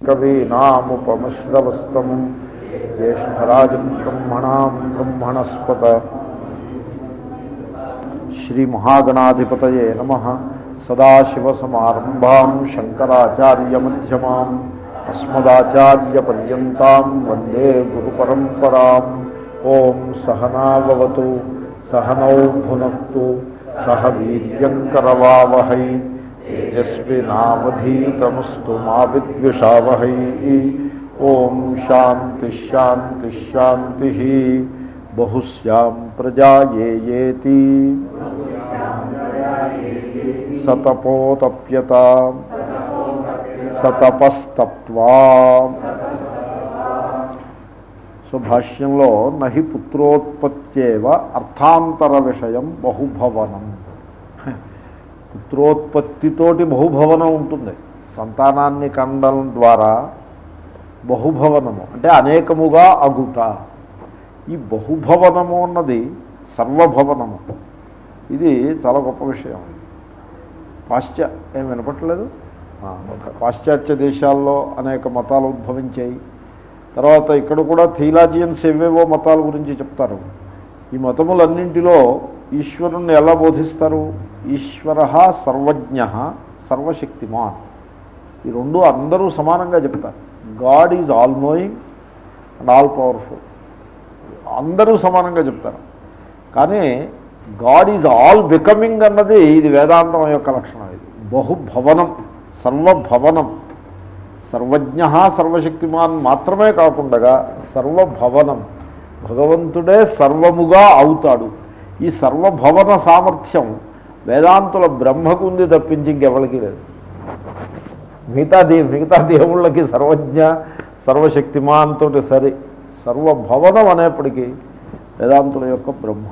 కవీనాముపమశ్రవస్తము జ్యేష్ఠరాజం బ్రహ్మణాం బ్రహ్మణస్పత శ్రీమహాగణాధిపతయే నమ సదాశివసమారంభాం శంకరాచార్యమ్యమాం అస్మదాచార్యపర్యంతం వందే గురుపరంపరాం ఓం సహనావతు సహనౌ భునక్తు సహ వీర్యంకరవావహై తేజస్వినావధీతమస్తు మా విద్విషావహై ఓం శాంతి శాంతి శాంతి బహుశ్యాం ప్రజాయేతి సతపోతప్యత సతపస్తప్వా సో భాష్యంలో నహి పుత్రోత్పత్యేవ అర్థాంతర విషయం బహుభవనం పుత్రోత్పత్తితోటి బహుభవనం ఉంటుంది. సంతానాన్ని కండం ద్వారా బహుభవనము అంటే అనేకముగా అగుట. ఈ బహుభవనము అన్నది సర్వభవనము. ఇది చాలా గొప్ప విషయం. పాశ్చా ఏం వినపట్లేదు పాశ్చాత్య దేశాల్లో అనేక మతాలు ఉద్భవించాయి. తర్వాత ఇక్కడ కూడా థీలాజియన్స్ ఏవేవో మతాల గురించి చెప్తారు. ఈ మతములన్నింటిలో ఈశ్వరుణ్ణి ఎలా బోధిస్తారు? ఈశ్వర సర్వజ్ఞ సర్వశక్తిమాన్. ఈ రెండు అందరూ సమానంగా చెప్తారు. God is all knowing and all powerful. అందరూ సమానంగా చెప్తారు. కానీ గాడ్ ఈజ్ ఆల్ బికమింగ్ అన్నది ఇది వేదాంతం యొక్క లక్షణం ఇది. బహుభవనం సర్వభవనం. సర్వజ్ఞ సర్వశక్తిమాన్ మాత్రమే కాకుండా సర్వభవనం. భగవంతుడే సర్వముగా అవుతాడు. ఈ సర్వభవన సామర్థ్యం వేదాంతుల బ్రహ్మకు ఉంది తప్పించి ఇంకెవరికి లేదు. మిగతా దే మిగతా దేవుళ్ళకి సర్వజ్ఞ సర్వశక్తిమాన్ తోటి సరి. సర్వభవనం అనేప్పటికీ వేదాంతుల యొక్క బ్రహ్మ.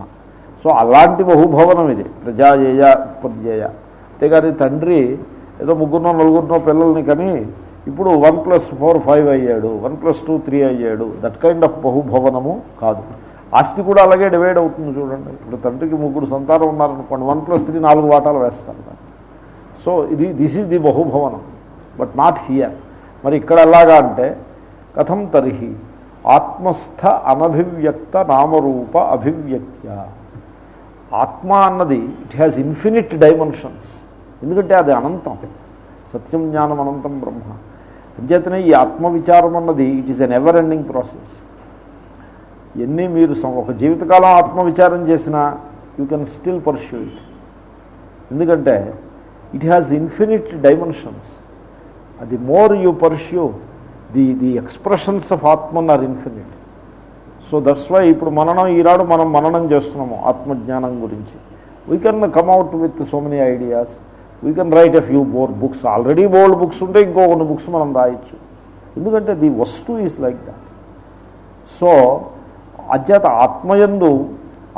సో అలాంటి బహుభవనం ఇది. ప్రజాయేయ ఉత్పత్తియేయ అంతేగాని తండ్రి ఏదో ముగ్గురునో నలుగురినో పిల్లల్ని కానీ ఇప్పుడు వన్ ప్లస్ ఫోర్ ఫైవ్ అయ్యాడు వన్ ప్లస్ టూ త్రీ అయ్యాడు. దట్ కైండ్ ఆఫ్ బహుభవనము కాదు. ఆస్తి కూడా అలాగే డివైడ్ అవుతుంది చూడండి. ఇప్పుడు తండ్రికి ముగ్గురు సంతానం ఉన్నారనుకోండి వన్ ప్లస్ త్రీ నాలుగు వాటాలు వేస్తారు. సో ఇది దిస్ ఈజ్ ది బహుభవనం బట్ నాట్ హియర్ మరి ఇక్కడ ఎలాగా అంటే కథం తరిహి ఆత్మస్థ అనభివ్యక్త నామరూప అభివ్యక్త్య. ఆత్మ అన్నది ఇట్ హ్యాస్ ఇన్ఫినిట్ డైమెన్షన్స్ ఎందుకంటే అది అనంతం. సత్యం జ్ఞానం అనంతం బ్రహ్మ. అంచేతనే ఈ ఆత్మవిచారం అన్నది it is an ever ending process ఎన్ని మీరు ఒక జీవితకాలం ఆత్మవిచారం చేసినా you can still pursue it ఎందుకంటే ఇట్ హ్యాస్ ఇన్ఫినిట్ డైమెన్షన్స్ అది more you pursue the the expressions of Atman are infinite so that's why ఇప్పుడు మననం ఈనాడు మనం మననం చేస్తున్నాము ఆత్మజ్ఞానం గురించి. We can come out with so many ideas we can write a few bore books already bold books ఉంటే ఇంకో కొన్ని బుక్స్ మనం రాయొచ్చు. ఎందుకంటే ది వస్తు ఈజ్ లైక్ దాట్ సో అధ్యత ఆత్మయందు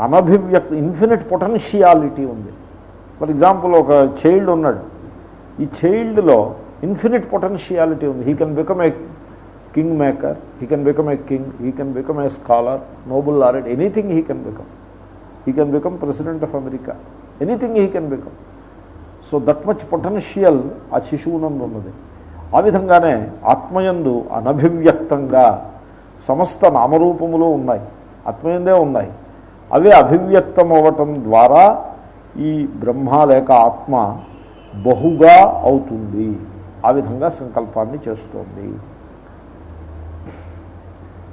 అనభివ్యక్త ఇన్ఫినిట్ పొటెన్షియాలిటీ ఉంది. ఫర్ ఎగ్జాంపుల్ ఒక చైల్డ్ ఉన్నాడు. ఈ చైల్డ్లో ఇన్ఫినిట్ పొటెన్షియాలిటీ ఉంది. He can become a king maker he can become a king he can become a scholar Nobel laureate anything he can become he can become president of America anything he can become so that much potential ఆ శిశువునందు ఉన్నది. ఆ విధంగానే ఆత్మయందు అనభివ్యక్తంగా సమస్త నామరూపములు ఉన్నాయి. ఆత్మయందే ఉన్నాయి. అవి అభివ్యక్తం అవ్వటం ద్వారా ఈ బ్రహ్మ లేక ఆత్మ బహుగా అవుతుంది. ఆ విధంగా సంకల్పాన్ని చేస్తోంది.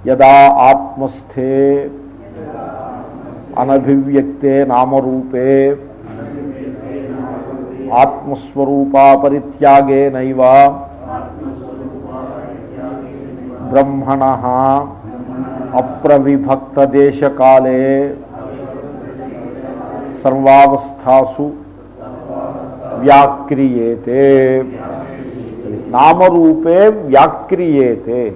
యదా ఆత్మస్థే అనభివ్యక్తే నామరూపే ఆత్మస్వరూపా పరిత్యాగే నైవ బ్రహ్మణ అప్రవిభక్తదేశకాలే సర్వావస్థాసు వ్యాక్రియేతే. నామరూపే వ్యాక్రియేతే.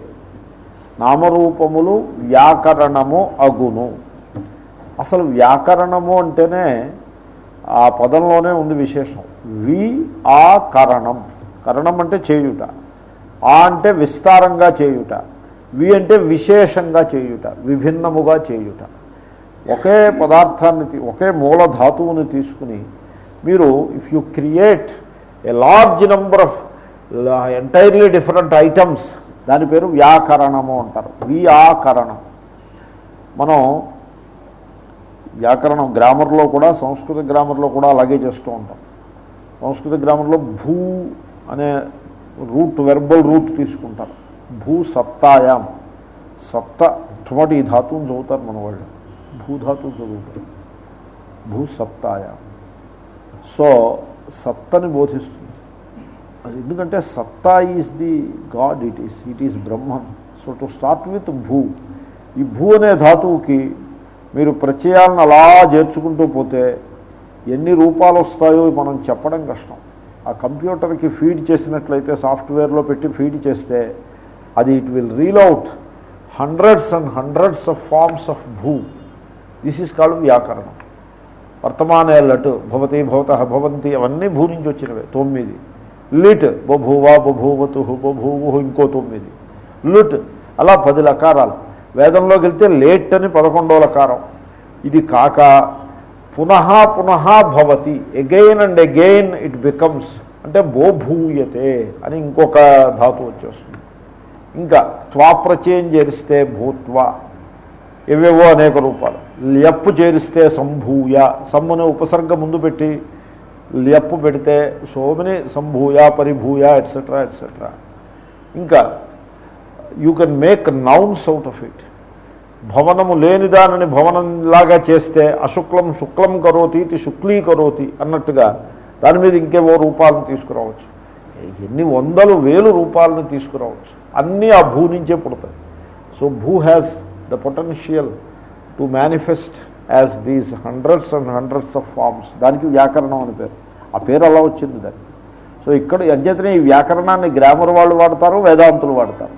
నామరూపములు వ్యాకరణము అగును. అసలు వ్యాకరణము అంటేనే ఆ పదంలోనే ఉంది విశేషం. వి ఆ కరణం. కరణం అంటే చేయుట. ఆ అంటే విస్తారంగా చేయుట. వి అంటే విశేషంగా చేయుట విభిన్నముగా చేయుట. ఒకే పదార్థాన్ని ఒకే మూల ధాతువుని తీసుకుని మీరు if you create a large number of entirely different items దాని పేరు వ్యాకరణము అంటారు. వ్యాకరణం. మనం వ్యాకరణం గ్రామర్లో కూడా సంస్కృత గ్రామర్లో కూడా అలాగే చేస్తూ ఉంటాం. సంస్కృత గ్రామర్లో భూ అనే రూట్ వెర్బల్ రూట్ తీసుకుంటారు. భూసత్తాయాం సత్త మొట్టమొదటి ఈ ధాతువుని చదువుతారు మన వాళ్ళు భూధాతువు చదువుతారు. భూసత్తాయాం సో సత్తని బోధిస్తుంది. అది ఎందుకంటే సత్తా is the God it is it is Brahman so to start with భూ. ఈ భూ అనే ధాతువుకి మీరు ప్రత్యయాలను అలా చేర్చుకుంటూ పోతే ఎన్ని రూపాలు వస్తాయో మనం చెప్పడం కష్టం. ఆ కంప్యూటర్కి ఫీడ్ చేసినట్లయితే సాఫ్ట్వేర్లో పెట్టి ఫీడ్ చేస్తే అది it will reel out hundreds and hundreds of forms of భూ దిస్ ఈజ్ కాల్డ్ వ్యాకరణం వర్తమానే లటు భవతి భవత భవంతి అవన్నీ భూ నుంచి వచ్చినవే తొమ్మిది లిట్ బభూవా బభూవతు బభూవు ఇంకో తొమ్మిది లుట్ అలా పది లకారాలు వేదంలోకి వెళ్తే లేట్ అని పదకొండవ లకారం ఇది కాక పునః పునః భవతి again and again it becomes అంటే బోభూయతే అని ఇంకొక ధాతు వచ్చేస్తుంది ఇంకా త్వాప్రచయం చేరిస్తే భూత్వ. ఇవేవో అనేక రూపాలు. ల్యప్పు చేరిస్తే సంభూయ. సమ్ముని ఉపసర్గ ముందు పెట్టి ల్యప్పు పెడితే సోమిని సంభూయ పరిభూయ ఎట్సెట్రా ఎట్సెట్రా ఇంకా you can make nouns out of it భవనము లేని దానిని భవనంలాగా చేస్తే అశుక్లం శుక్లం కరోతి ఇది శుక్లీ కరోతి అన్నట్టుగా దాని మీద ఇంకేవో రూపాలను తీసుకురావచ్చు. ఎన్ని వందలు వేలు రూపాలను తీసుకురావచ్చు. అన్నీ ఆ భూ నుంచే పుడతాయి. సో భూ has the potential to manifest as these hundreds and hundreds of forms దానికి వ్యాకరణం అని పేరు. ఆ పేరు అలా వచ్చింది దానికి. సో ఇక్కడ అధ్యతనే ఈ వ్యాకరణాన్ని గ్రామర్ వాళ్ళు వాడతారు వేదాంతులు వాడతారు.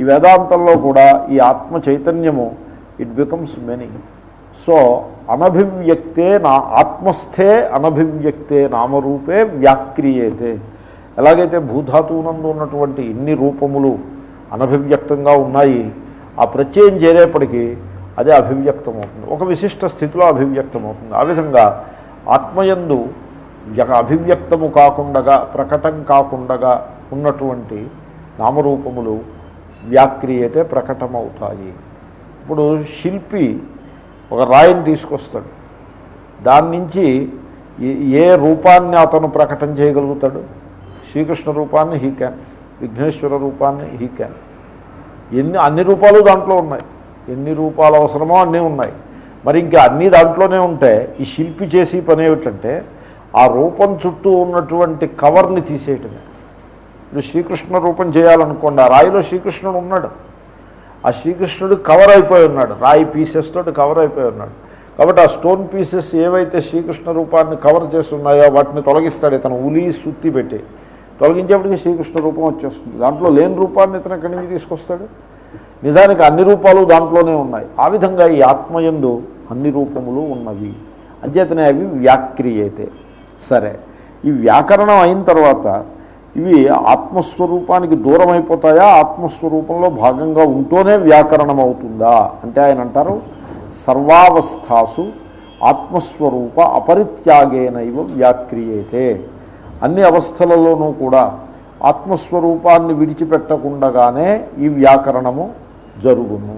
ఈ వేదాంతంలో కూడా ఈ ఆత్మ చైతన్యము ఇట్ బికమ్స్ మెనీ సో అనభివ్యక్తే నా ఆత్మస్థే అనభివ్యక్తే నామరూపే వ్యాక్రియేతే. ఎలాగైతే భూధాతువునందు ఉన్నటువంటి ఇన్ని రూపములు అనభివ్యక్తంగా ఉన్నాయి. ఆ ప్రత్యయం చేరేప్పటికీ అదే అభివ్యక్తం అవుతుంది ఒక విశిష్ట స్థితిలో అభివ్యక్తం అవుతుంది ఆ విధంగా ఆత్మయందు అభివ్యక్తము కాకుండా ప్రకటం కాకుండా ఉన్నటువంటి నామరూపములు వ్యాక్రియతే ప్రకటమవుతాయి. ఇప్పుడు శిల్పి ఒక రాయిని తీసుకొస్తాడు. దాని నుంచి ఏ- ఏ రూపాన్ని అతను ప్రకటన చేయగలుగుతాడు? శ్రీకృష్ణ రూపాన్ని హీ క్యాన్ విఘ్నేశ్వర రూపాన్ని హీ క్యాన్ ఎన్ని అన్ని రూపాలు దాంట్లో ఉన్నాయి. ఎన్ని రూపాలు అవసరమో అన్నీ ఉన్నాయి. మరి ఇంకా అన్నీ దాంట్లోనే ఉంటే ఈ శిల్పి చేసే పని ఏమిటంటే ఆ రూపం చుట్టూ ఉన్నటువంటి కవర్ని తీసేయటమే. ఇప్పుడు శ్రీకృష్ణ రూపం చేయాలనుకోండి ఆ రాయిలో శ్రీకృష్ణుడు ఉన్నాడు. ఆ శ్రీకృష్ణుడు కవర్ అయిపోయి ఉన్నాడు. రాయి పీసెస్ తోటి కవర్ అయిపోయి ఉన్నాడు. కాబట్టి ఆ స్టోన్ పీసెస్ ఏవైతే శ్రీకృష్ణ రూపాన్ని కవర్ చేస్తున్నాయో వాటిని తొలగిస్తాడు. ఇతను ఉలి సుత్తి పెట్టి. తొలగించేప్పటికి శ్రీకృష్ణ రూపం వచ్చేస్తుంది. దాంట్లో లేని రూపాన్ని ఇతను ఎక్కడి నుంచి తీసుకొస్తాడు? నిజానికి అన్ని రూపాలు దాంట్లోనే ఉన్నాయి. ఆ విధంగా ఈ ఆత్మయందు అన్ని రూపములు ఉన్నవి. అంచేతనే అవి వ్యాక్రియతే. సరే. ఈ వ్యాకరణం అయిన తర్వాత ఇవి ఆత్మస్వరూపానికి దూరం అయిపోతాయా ఆత్మస్వరూపంలో భాగంగా ఉంటూనే వ్యాకరణం అవుతుందా అంటే ఆయన అంటారు సర్వావస్థాసు ఆత్మస్వరూప అపరిత్యాగేనైవ వ్యాక్రియతే. అన్ని అవస్థలలోనూ కూడా ఆత్మస్వరూపాన్ని విడిచిపెట్టకుండగానే ఈ వ్యాకరణము జరుగును.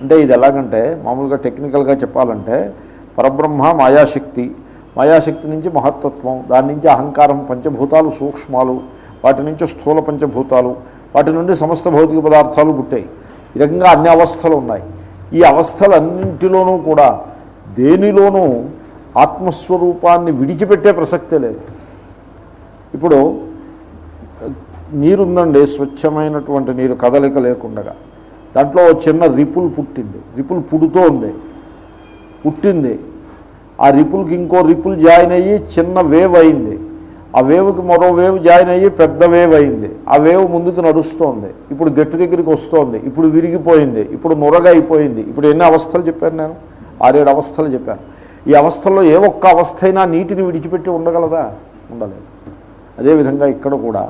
అంటే ఇది ఎలాగంటే మామూలుగా టెక్నికల్గా చెప్పాలంటే పరబ్రహ్మ మాయాశక్తి. మాయాశక్తి నుంచి మహత్తత్వం దాని నుంచి అహంకారం పంచభూతాలు సూక్ష్మాలు వాటి నుంచి స్థూల పంచభూతాలు వాటి నుండి సమస్త భౌతిక పదార్థాలు పుట్టాయి. ఈ రకంగా అన్ని అవస్థలు ఉన్నాయి. ఈ అవస్థలన్నింటిలోనూ కూడా దేనిలోనూ ఆత్మస్వరూపాన్ని విడిచిపెట్టే ప్రసక్తే లేదు. ఇప్పుడు నీరుందండి స్వచ్ఛమైనటువంటి నీరు కదలిక లేకుండగా. దాంట్లో చిన్న రిపుల్ పుట్టింది. రిపుల్ పుడుతూ ఉంది పుట్టింది. ఆ రిపుల్కి ఇంకో రిపుల్ జాయిన్ అయ్యి చిన్న వేవ్ అయింది. ఆ వేవ్కి మరో వేవ్ జాయిన్ అయ్యి పెద్ద వేవ్ అయింది. ఆ వేవ్ ముందుకు నడుస్తోంది. ఇప్పుడు గట్టి దగ్గరికి వస్తోంది. ఇప్పుడు విరిగిపోయింది. ఇప్పుడు నురగ అయిపోయింది. ఇప్పుడు ఎన్ని అవస్థలు చెప్పాను నేను? ఆరేడు అవస్థలు చెప్పాను. ఈ అవస్థల్లో ఏ ఒక్క అవస్థ అయినా నీటిని విడిచిపెట్టి ఉండగలదా? ఉండలేదు. అదేవిధంగా ఇక్కడ కూడా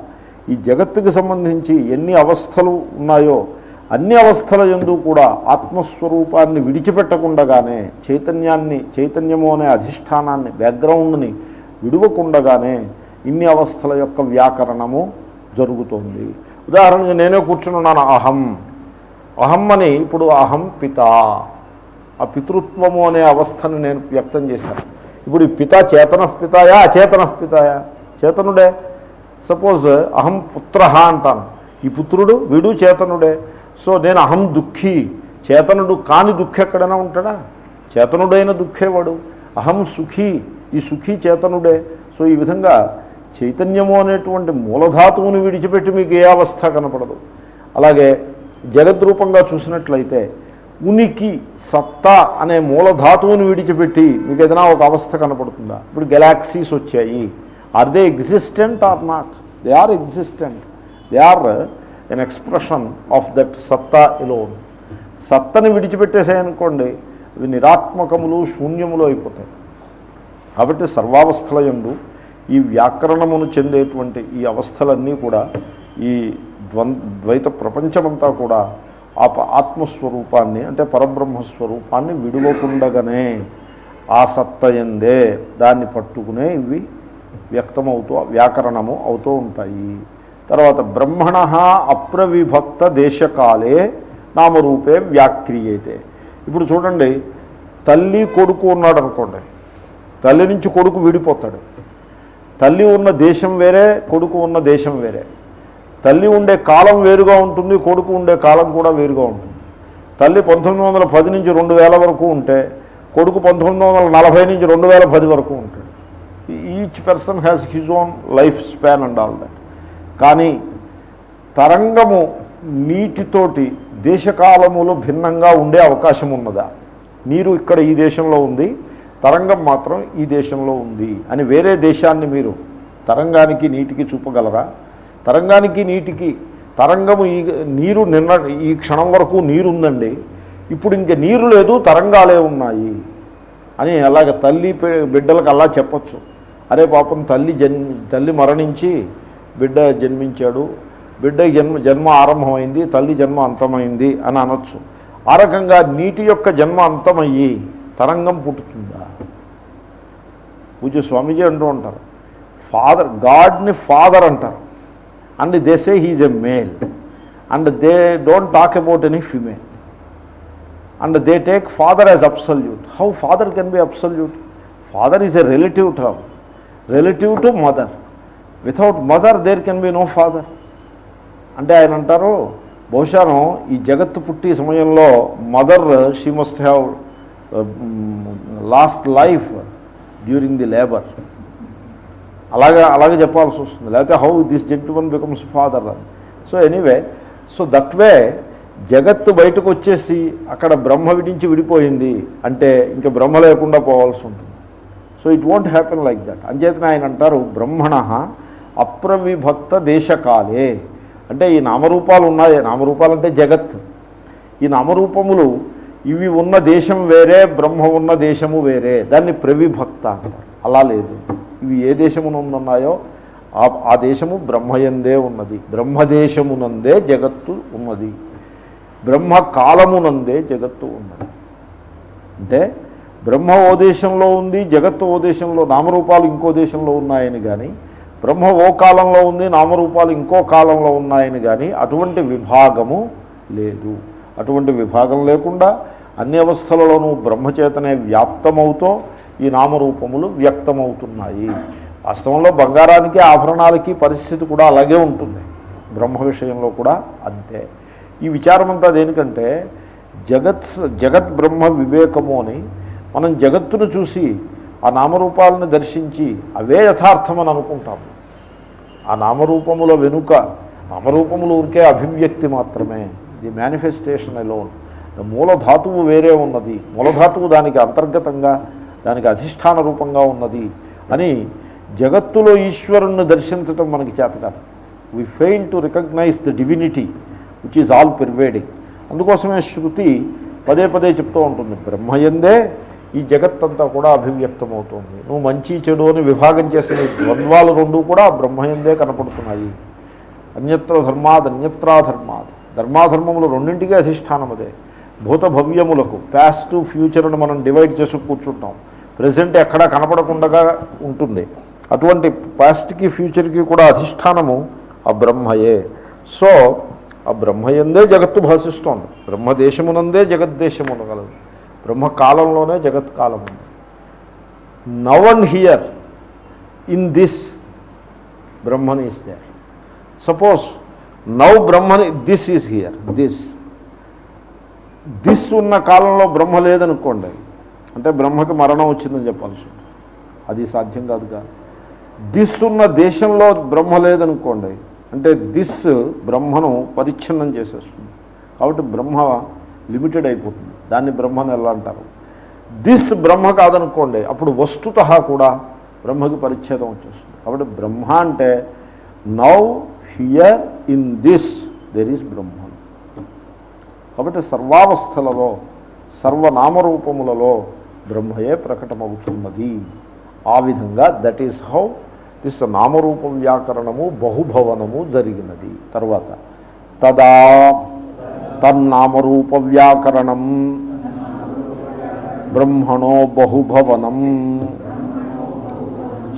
ఈ జగత్తుకు సంబంధించి ఎన్ని అవస్థలు ఉన్నాయో అన్ని అవస్థల ఎందు కూడా ఆత్మస్వరూపాన్ని విడిచిపెట్టకుండగానే చైతన్యాన్ని చైతన్యము అనే అధిష్టానాన్ని బ్యాక్గ్రౌండ్ని విడువకుండగానే ఇన్ని అవస్థల యొక్క వ్యాకరణము జరుగుతోంది. ఉదాహరణకు నేనే కూర్చున్నాను అహం. అహం అని ఇప్పుడు అహం పిత. ఆ పితృత్వము అనే అవస్థను నేను వ్యక్తం చేశాను. ఇప్పుడు ఈ పిత చేతన పితాయా అచేతన పితాయా? చేతనుడే. సపోజ్ అహం పుత్ర అంటాను. ఈ పుత్రుడు వీడు చేతనుడే. సో నేను అహం దుఃఖి. చేతనుడు కాని దుఃఖి ఎక్కడైనా ఉంటాడా? చేతనుడైన దుఃఖేవాడు అహం సుఖీ. ఈ సుఖీ చేతనుడే. సో ఈ విధంగా చైతన్యము అనేటువంటి మూలధాతువుని విడిచిపెట్టి మీకు ఏ అవస్థ కనపడదు. అలాగే జగద్రూపంగా చూసినట్లయితే ఉనికి సత్తా అనే మూలధాతువుని విడిచిపెట్టి మీకు ఏదైనా ఒక అవస్థ కనపడుతుందా? ఇప్పుడు గెలాక్సీస్ వచ్చాయి. Are they existent or not they are existent they are an expression of that సత్తా ఇలోన్ సత్తని విడిచిపెట్టేసాయనుకోండి అవి నిరాత్మకములు శూన్యములు అయిపోతాయి కాబట్టి సర్వావస్థల ఎందు ఈ వ్యాకరణమును చెందేటువంటి ఈ అవస్థలన్నీ కూడా ఈ ద్వైత ప్రపంచమంతా కూడా ఆ ప- ఆత్మస్వరూపాన్ని అంటే పరబ్రహ్మస్వరూపాన్ని విడువకుండగానే ఆ సత్తయందే దాన్ని పట్టుకునే ఇవి వ్యక్తమవుతూ వ్యాకరణము అవుతూ ఉంటాయి. తర్వాత బ్రహ్మణ అప్రవిభక్త దేశకాలే నామరూపే వ్యాక్రియతే. ఇప్పుడు చూడండి తల్లి కొడుకు ఉన్నాడు అనుకోండి. తల్లి నుంచి కొడుకు విడిపోతాడు. తల్లి ఉన్న దేశం వేరే కొడుకు ఉన్న దేశం వేరే. తల్లి ఉండే కాలం వేరుగా ఉంటుంది కొడుకు ఉండే కాలం కూడా వేరుగా ఉంటుంది. తల్లి పంతొమ్మిది వందల పది నుంచి రెండు వేల వరకు ఉంటే కొడుకు పంతొమ్మిది వందల నలభై నుంచి రెండు వేల పది వరకు ఉంటాడు. Each person has his own life span and all that కానీ తరంగము నీటితోటి దేశకాలములు భిన్నంగా ఉండే అవకాశం ఉన్నదా? నీరు ఇక్కడ ఈ దేశంలో ఉంది తరంగం మాత్రం ఈ దేశంలో ఉంది అని వేరే దేశాన్ని మీరు తరంగానికి నీటికి చూపగలరా? తరంగానికి నీటికి తరంగము ఈ నీరు నిన్న ఈ క్షణం వరకు నీరు ఉందండి ఇప్పుడు ఇంక నీరు లేదు తరంగాలే ఉన్నాయి అని అలాగ తల్లి బిడ్డలకు అలా చెప్పొచ్చు. అరే పాపం తల్లి జన్ తల్లి మరణించి బిడ్డ జన్మించాడు బిడ్డ జన్మ జన్మ ఆరంభమైంది తల్లి జన్మ అంతమైంది అని అనొచ్చు. ఆ రకంగా నీటి యొక్క జన్మ అంతమయ్యి తరంగం పుట్టుతుందా? పూజ స్వామీజీ అంటూ ఉంటారు. ఫాదర్ గాడ్ని ఫాదర్ అంటారు. And they say he's a male and they don't talk about any female and they take father as absolute how father can be absolute father is a relative term relative to mother without mother there can be no father అంటే ఆయన అంటారు బహుశాను ఈ జగత్తు పుట్టి సమయంలో mother she must have lost life during the labour అలాగే అలాగే చెప్పాల్సి వస్తుంది. లేకపోతే how this gentleman becomes father అని so anyway so that way జగత్తు బయటకు వచ్చేసి అక్కడ బ్రహ్మ విడించి విడిపోయింది అంటే ఇంకా బ్రహ్మ లేకుండా పోవాల్సి ఉంటుంది. So it won't happen like that అంచేతన ఆయన అంటారు బ్రహ్మణ అప్రవిభక్త దేశకాలే అంటే ఈ నామరూపాలు ఉన్నాయి నామరూపాలు అంటే జగత్ ఈ నామరూపములు ఇవి ఉన్న దేశం వేరే బ్రహ్మ ఉన్న దేశము వేరే. దాన్ని ప్రవిభక్త అంటారు. అలా లేదు. ఇవి ఏ దేశమునందున్నాయో ఆ ఆ దేశము బ్రహ్మయందే ఉన్నది. బ్రహ్మదేశమునందే జగత్తు ఉన్నది. బ్రహ్మ కాలమునందే జగత్తు ఉన్నది. అంటే బ్రహ్మ ఓ దేశంలో ఉంది జగత్తు ఓ దేశంలో నామరూపాలు ఇంకో దేశంలో ఉన్నాయని కానీ బ్రహ్మ ఓ కాలంలో ఉంది నామరూపాలు ఇంకో కాలంలో ఉన్నాయని కానీ అటువంటి విభాగము లేదు. అటువంటి విభాగం లేకుండా అన్ని అవస్థలలోనూ బ్రహ్మచేతనే వ్యాప్తమవుతూ ఈ నామరూపములు వ్యక్తమవుతున్నాయి. వాస్తవంలో బంగారానికి ఆభరణాలకి పరిస్థితి కూడా అలాగే ఉంటుంది. బ్రహ్మ విషయంలో కూడా అంతే. ఈ విచారమంతా దేనికంటే జగత్ జగత్ బ్రహ్మ వివేకము అని మనం జగత్తును చూసి ఆ నామరూపాలను దర్శించి అవే యథార్థమని అనుకుంటాము ఆ నామరూపముల వెనుక నామరూపములు ఊరికే అభివ్యక్తి మాత్రమే. ది మేనిఫెస్టేషన్ అలోన్ మూలధాతువు వేరే ఉన్నది. మూలధాతువు దానికి అంతర్గతంగా దానికి అధిష్టాన రూపంగా ఉన్నది అని జగత్తులో ఈశ్వరుణ్ణి దర్శించటం మనకి చేత కాదు. We fail to recognise the divinity which is all pervading అందుకోసమే శృతి పదే పదే చెప్తూ ఉంటుంది. బ్రహ్మయందే ఈ జగత్తంతా కూడా అభివ్యక్తమవుతుంది. నువ్వు మంచి చెడు అని విభాగం చేసిన ద్వంద్వాలు రెండు కూడా బ్రహ్మయందే కనపడుతున్నాయి. అన్యత్ర ధర్మాద్ అన్యత్రాధర్మాద్ ధర్మాధర్మములు రెండింటికి అధిష్టానం అదే భూత భవ్యములకు ప్యాస్ట్ ఫ్యూచర్ను మనం డివైడ్ చేసి కూర్చుంటాం. ప్రజెంట్ ఎక్కడా కనపడకుండా ఉంటుంది. అటువంటి పాస్ట్కి ఫ్యూచర్కి కూడా అధిష్టానము ఆ బ్రహ్మయే సో ఆ బ్రహ్మయందే జగత్తు భాషిస్తోంది. బ్రహ్మదేశమునందే జగద్దేశమునగలదు బ్రహ్మకాలంలోనే జగత్ కాలం ఉంది. Now and here in this Brahman is there. Suppose now Brahman this is here this. This ఉన్న కాలంలో బ్రహ్మ లేదనుకోండి అంటే బ్రహ్మకి మరణం వచ్చిందని చెప్పాల్సి ఉంటుంది. అది సాధ్యం కాదుగా దిస్ ఉన్న దేశంలో బ్రహ్మ లేదనుకోండి అంటే దిస్ బ్రహ్మను పరిచ్ఛిన్నం చేసేస్తుంది. కాబట్టి బ్రహ్మ లిమిటెడ్ అయిపోతుంది. దాన్ని బ్రహ్మను ఎలా అంటారు? దిస్ బ్రహ్మ కాదనుకోండి అప్పుడు వస్తుత కూడా బ్రహ్మకి పరిచ్ఛేదం వచ్చేస్తుంది. కాబట్టి బ్రహ్మ అంటే now here in this there is బ్రహ్మ కాబట్టి సర్వావస్థలలో సర్వనామరూపములలో బ్రహ్మయే ప్రకటమవుతున్నది. ఆ విధంగా దట్ ఈస్ హౌ దిస్ నామరూప వ్యాకరణము బహుభవనము జరిగినది. తర్వాత తదా తన్నామరూప వ్యాకరణం బ్రహ్మణో బహుభవనం.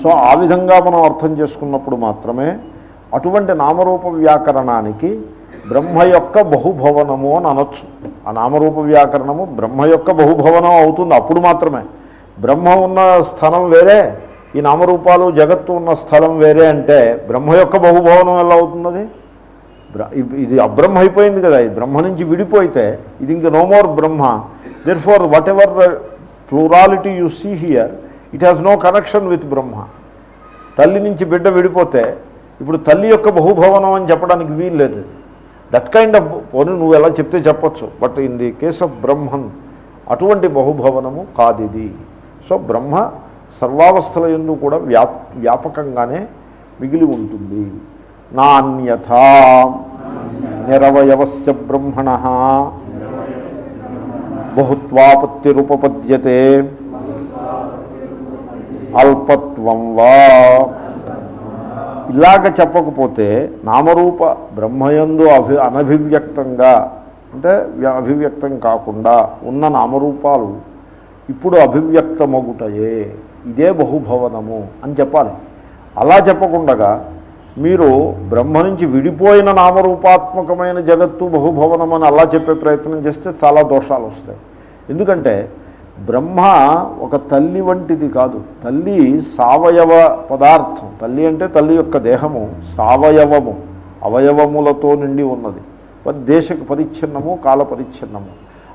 సో ఆ విధంగా మనం అర్థం చేసుకున్నప్పుడు మాత్రమే అటువంటి నామరూప వ్యాకరణానికి బ్రహ్మ యొక్క బహుభవనము అని అనొచ్చు. ఆ నామరూప వ్యాకరణము బ్రహ్మ యొక్క బహుభవనం అవుతుంది అప్పుడు మాత్రమే. బ్రహ్మ ఉన్న స్థలం వేరే ఈ నామరూపాలు జగత్తు ఉన్న స్థలం వేరే అంటే బ్రహ్మ యొక్క బహుభవనం ఎలా అవుతున్నది ఇది- అబ్రహ్మ అయిపోయింది కదా ఈ బ్రహ్మ నుంచి విడిపోయితే ఇది ఇంక no more Brahma. Therefore whatever plurality you see here it has no connection with బ్రహ్మ. తల్లి నుంచి బిడ్డ విడిపోతే ఇప్పుడు తల్లి యొక్క బహుభవనం అని చెప్పడానికి వీలు లేదు. దట్ కైండ్ ఆఫ్ పోనీ నువ్వు ఎలా చెప్తే చెప్పచ్చు. But in the case of Brahman అటువంటి బహుభవనము కాదిది. సో బ్రహ్మ సర్వావస్థల ఎందు కూడా వ్యాప్ వ్యాపకంగానే మిగిలి ఉంటుంది. నాణ్యథా నిరవయవస్య బ్రహ్మణ. బహుత్వాపత్తిరుపపద్యతే. అల్పత్వం వా. ఇలాగ చెప్పకపోతే నామరూప బ్రహ్మయందు అభి అనభివ్యక్తంగా అంటే అభివ్యక్తం కాకుండా ఉన్న నామరూపాలు ఇప్పుడు అభివ్యక్తమగుటయే. ఇదే బహుభవనము అని చెప్పాలి. అలా చెప్పకుండగా మీరు బ్రహ్మ నుంచి విడిపోయిన నామరూపాత్మకమైన జగత్తు బహుభవనం అని అలా చెప్పే ప్రయత్నం చేస్తే చాలా దోషాలు వస్తాయి. ఎందుకంటే బ్రహ్మ ఒక తల్లి వంటిది కాదు. తల్లి సావయవ పదార్థం. తల్లి అంటే తల్లి యొక్క దేహము సావయవము అవయవములతో నిండి ఉన్నది. దేశకు పరిచ్ఛిన్నము కాల పరిచ్ఛిన్నము.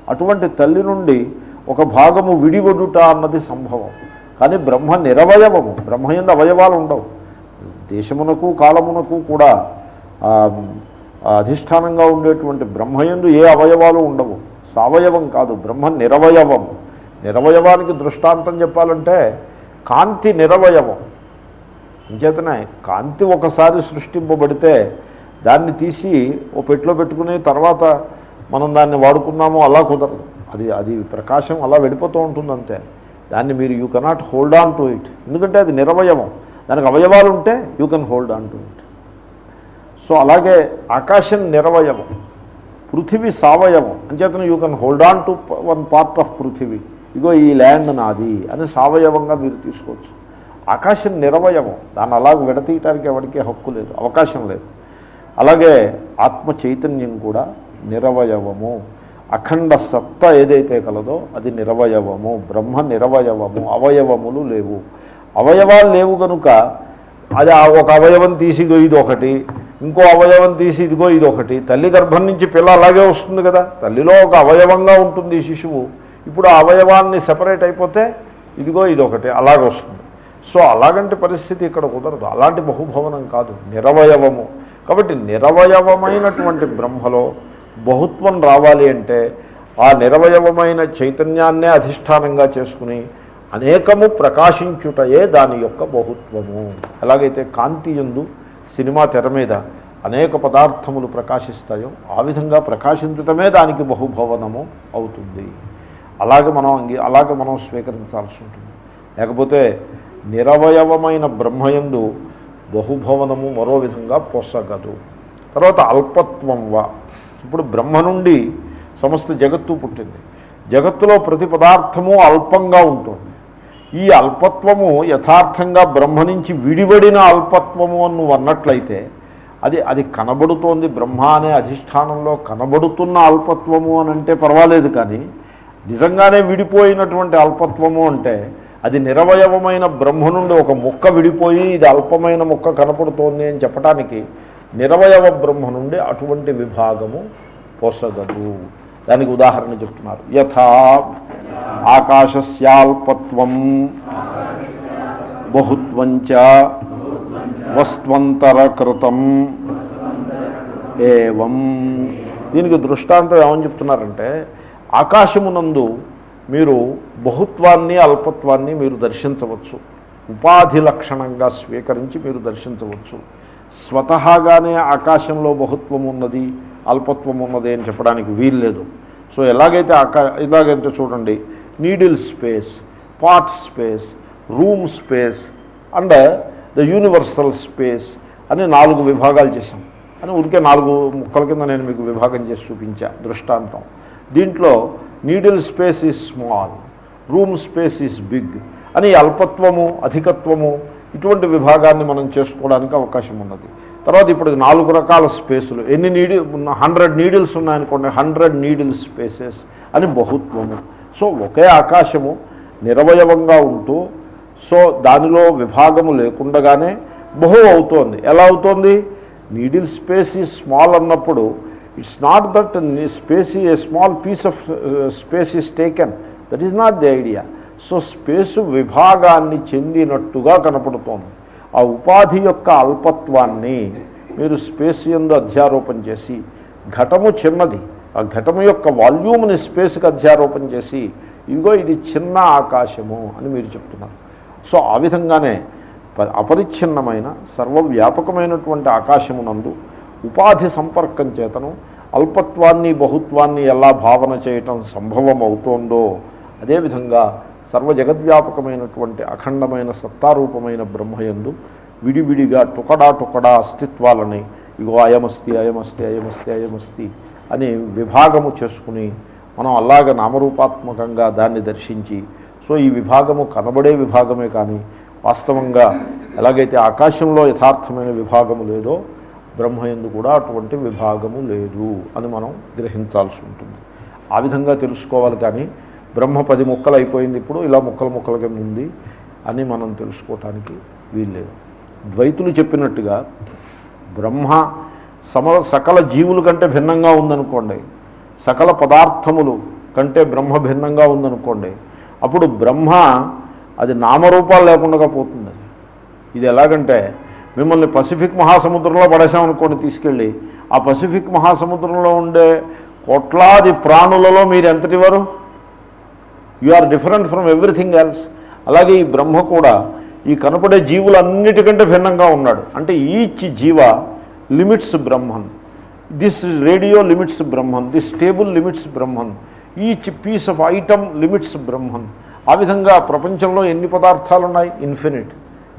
అటువంటి తల్లి నుండి ఒక భాగము విడివడుట అన్నది సంభవం. కానీ బ్రహ్మ నిరవయవము. బ్రహ్మ ఎందు అవయవాలు ఉండవు. దేశమునకు కాలమునకు కూడా అధిష్టానంగా ఉండేటువంటి బ్రహ్మయందు ఏ అవయవాలు ఉండవు. సవయవం కాదు బ్రహ్మ నిరవయవం. నిరవయవానికి దృష్టాంతం చెప్పాలంటే కాంతి నిరవయవం. అంచేతనే కాంతి ఒకసారి సృష్టింపబడితే దాన్ని తీసి ఓ పెట్టులో పెట్టుకుని తర్వాత మనం దాన్ని వాడుకున్నామో అలా కుదరదు. అది అది ప్రకాశం అలా వెళ్ళిపోతూ ఉంటుంది అంతే దాన్ని మీరు you cannot hold on to it ఎందుకంటే అది నిరవయవం. దానికి అవయవాలు ఉంటే you can hold on to it. So అలాగే ఆకాశం నిరవయవం పృథివీ సావయవం అంచేతన you can hold on to one part of పృథివీ. ఇగో ఈ ల్యాండ్ నాది అని సావయవంగా మీరు తీసుకోవచ్చు. ఆకాశం నిరవయవం దాన్ని అలాగ విడతీయటానికి ఎవరికి హక్కు లేదు అవకాశం లేదు. అలాగే ఆత్మ చైతన్యం కూడా నిరవయవము. అఖండ సత్త ఏదైతే కలదో అది నిరవయవము బ్రహ్మ నిరవయవము అవయవములు లేవు. అవయవాలు లేవు కనుక అది ఆ ఒక అవయవం తీసి ఇది ఒకటి ఇంకో అవయవం తీసి ఇదిగో ఇది ఒకటి తల్లి గర్భం నుంచి పిల్ల అలాగే వస్తుంది కదా. తల్లిలో ఒక అవయవంగా ఉంటుంది ఈ శిశువు. ఇప్పుడు ఆ అవయవాన్ని సెపరేట్ అయిపోతే ఇదిగో ఇది ఒకటి అలాగే వస్తుంది. సో అలాగంటి పరిస్థితి ఇక్కడ కుదరదు. అలాంటి బహుభవనం కాదు. నిరవయవము. కాబట్టి నిరవయవమైనటువంటి బ్రహ్మలో బహుత్వం రావాలి అంటే ఆ నిరవయవమైన చైతన్యాన్నే అధిష్టానంగా చేసుకుని అనేకము ప్రకాశించుటయే దాని యొక్క బహుత్వము. ఎలాగైతే కాంతి ఎందు సినిమా తెర మీద అనేక పదార్థములు ప్రకాశిస్తాయో ఆ విధంగా ప్రకాశించటమే దానికి బహుభవనము అవుతుంది. అలాగే మనం అంగీ అలాగే మనం స్వీకరించాల్సి ఉంటుంది. లేకపోతే నిరవయవమైన బ్రహ్మయందు బహుభవనము మరో విధంగా పొసగదు. తర్వాత అల్పత్వం వా. ఇప్పుడు బ్రహ్మ నుండి సమస్త జగత్తు పుట్టింది. జగత్తులో ప్రతి పదార్థము అల్పంగా ఉంటుంది. ఈ అల్పత్వము యథార్థంగా బ్రహ్మ నుంచి విడివడిన అల్పత్వము అని నువ్వు అన్నట్లయితే అది అది కనబడుతోంది బ్రహ్మ అనే అధిష్టానంలో కనబడుతున్న అల్పత్వము అని అంటే పర్వాలేదు కానీ నిజంగానే విడిపోయినటువంటి అల్పత్వము అంటే అది నిరవయవమైన బ్రహ్మ నుండి ఒక ముక్క విడిపోయి ఇది అల్పమైన ముక్క కనపడుతోంది అని చెప్పడానికి నిరవయవ బ్రహ్మ నుండి అటువంటి విభాగము పోసగదు. దానికి ఉదాహరణ చెప్తున్నారు. యథా ఆకాశస్యాల్పత్వం బహుత్వంచ వస్త్వంతరకృతం ఏవం. దీనికి దృష్టాంతం ఏమని చెప్తున్నారంటే ఆకాశమునందు మీరు బహుత్వాన్ని అల్పత్వాన్ని మీరు దర్శించవచ్చు. ఉపాధి లక్షణంగా స్వీకరించి మీరు దర్శించవచ్చు. స్వతహాగానే ఆకాశంలో బహుత్వం ఉన్నది అల్పత్వం ఉన్నది అని చెప్పడానికి వీల్లేదు. సో ఎలాగైతే అక్క ఎలాగైతే చూడండి needle space pot space room space and the universal space అని నాలుగు విభాగాలు చేశాం. అని ఉరికే నాలుగు ముక్కల కింద నేను మీకు విభాగం చేసి చూపించా దృష్టాంతం. దీంట్లో needle space is small room space is big అని అల్పత్వము అధికత్వము ఇటువంటి విభాగాన్ని మనం చేసుకోవడానికి అవకాశం ఉన్నది. తర్వాత ఇప్పుడు నాలుగు రకాల స్పేసులు. ఎన్ని నీడి హండ్రెడ్ నీడిల్స్ ఉన్నాయనుకోండి హండ్రెడ్ నీడిల్ స్పేసెస్ అని బహుత్వము. సో ఒకే ఆకాశము నిరవయవంగా ఉంటూ సో దానిలో విభాగము లేకుండగానే బహు అవుతోంది. ఎలా అవుతోంది? నీడిల్ స్పేస్ ఈ స్మాల్ అన్నప్పుడు it's not that space is a small piece of space is taken that is not the idea so space విభాగాన్ని చెందినట్టుగా కనపడుతోంది. ఆ ఉపాధి యొక్క అల్పత్వాన్ని మీరు స్పేస్ ఎందు అధ్యారోపణ చేసి ఘటము చిన్నది ఆ ఘటము యొక్క వాల్యూమ్ని స్పేస్కి అధ్యారోపణ చేసి ఇదిగో ఇది చిన్న ఆకాశము అని మీరు చెప్తున్నారు. సో ఆ విధంగానే ప- అపరిచ్ఛిన్నమైన సర్వవ్యాపకమైనటువంటి ఆకాశమునందు ఉపాధి సంపర్కం చేతను అల్పత్వాన్ని బహుత్వాన్ని ఎలా భావన చేయటం సంభవం అవుతోందో అదేవిధంగా సర్వ జగద్వ్యాపకమైనటువంటి అఖండమైన సత్తారూపమైన బ్రహ్మయందు విడివిడిగా టుకడా టుకడా అస్తిత్వాలని ఇగో అయమస్తి అయమస్తి అయమస్తి అయమస్తి అని విభాగము చేసుకుని మనం అలాగ నామరూపాత్మకంగా దాన్ని దర్శించి సో ఈ విభాగము కనబడే విభాగమే కానీ వాస్తవంగా ఎలాగైతే ఆకాశంలో యథార్థమైన విభాగము లేదో బ్రహ్మయందు కూడా అటువంటి విభాగము లేదు అని మనం గ్రహించాల్సి ఉంటుంది. ఆ విధంగా తెలుసుకోవాలి కానీ బ్రహ్మ పది ముక్కలు అయిపోయింది ఇప్పుడు ఇలా ముక్కలు ముక్కల కింద ఉంది అని మనం తెలుసుకోవటానికి వీల్లేదు. ద్వైతులు చెప్పినట్టుగా బ్రహ్మ సమ సకల జీవుల కంటే భిన్నంగా ఉందనుకోండి సకల పదార్థములు కంటే బ్రహ్మ భిన్నంగా ఉందనుకోండి అప్పుడు బ్రహ్మ అది నామరూపాలు లేకుండా పోతుంది. ఇది ఎలాగంటే మిమ్మల్ని పసిఫిక్ మహాసముద్రంలో పడేసామనుకోండి తీసుకెళ్ళి ఆ పసిఫిక్ మహాసముద్రంలో ఉండే కోట్లాది ప్రాణులలో మీరు ఎంతటి వారు you are different from everything else. అలాగే ఈ బ్రహ్మ కూడా ఈ కనపడే జీవులన్నిటికంటే భిన్నంగా ఉన్నాడు. అంటే each jiva limits Brahman. This radio limits Brahman. This table limits Brahman. Each piece of item limits Brahman. ఆ విధంగా ప్రపంచంలో ఎన్ని పదార్థాలు ఉన్నాయి ఇన్ఫినిట్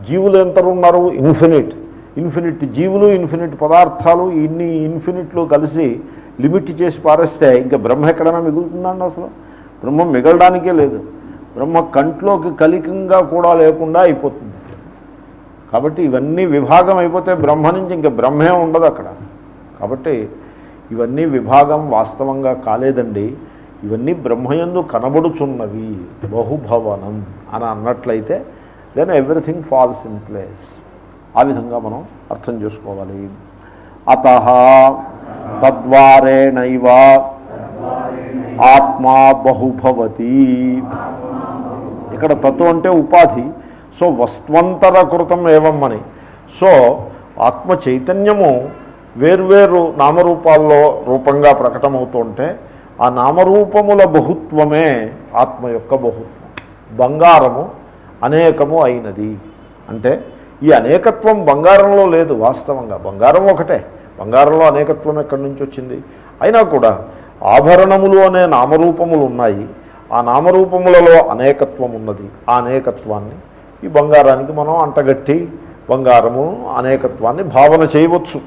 జీవులు ఎంతరు ఉన్నారు ఇన్ఫినిట్ ఇన్ఫినిట్ జీవులు ఇన్ఫినిట్ పదార్థాలు ఇన్ని ఇన్ఫినిట్లు కలిసి లిమిట్ చేసి పారేస్తే ఇంకా బ్రహ్మ ఎక్కడైనా మిగులుతుందండి అసలు? బ్రహ్మ మిగలడానికే లేదు. బ్రహ్మ కంట్లోకి కలికంగా కూడా లేకుండా అయిపోతుంది. కాబట్టి ఇవన్నీ విభాగం అయిపోతే బ్రహ్మ నుంచి ఇంకా బ్రహ్మే ఉండదు అక్కడ. కాబట్టి ఇవన్నీ విభాగం వాస్తవంగా కాలేదండి. ఇవన్నీ బ్రహ్మయందు కనబడుచున్నవి. బహుభవనం అని అన్నట్లయితే then everything falls in place ఆ విధంగా మనం అర్థం చేసుకోవాలి. అత తద్వారేణైవ ఆత్మా బహుభవతి. ఇక్కడ తత్వం అంటే ఉపాధి. సో వస్త్వంతర కృతం ఏవమ్మని సో ఆత్మ చైతన్యము వేర్వేరు నామరూపాల్లో రూపంగా ప్రకటమవుతుంటే ఆ నామరూపముల బహుత్వమే ఆత్మ యొక్క బహుత్వం. బంగారము అనేకము అయినది. అంటే ఈ అనేకత్వం బంగారంలో లేదు వాస్తవంగా. బంగారం ఒకటే. బంగారంలో అనేకత్వం ఎక్కడి నుంచి వచ్చింది? అయినా కూడా ఆభరణములు అనే నామరూపములు ఉన్నాయి ఆ నామరూపములలో అనేకత్వం ఉన్నది ఆ అనేకత్వాన్ని ఈ బంగారానికి మనం అంటగట్టి బంగారము అనేకత్వాన్ని భావన చేయవచ్చు.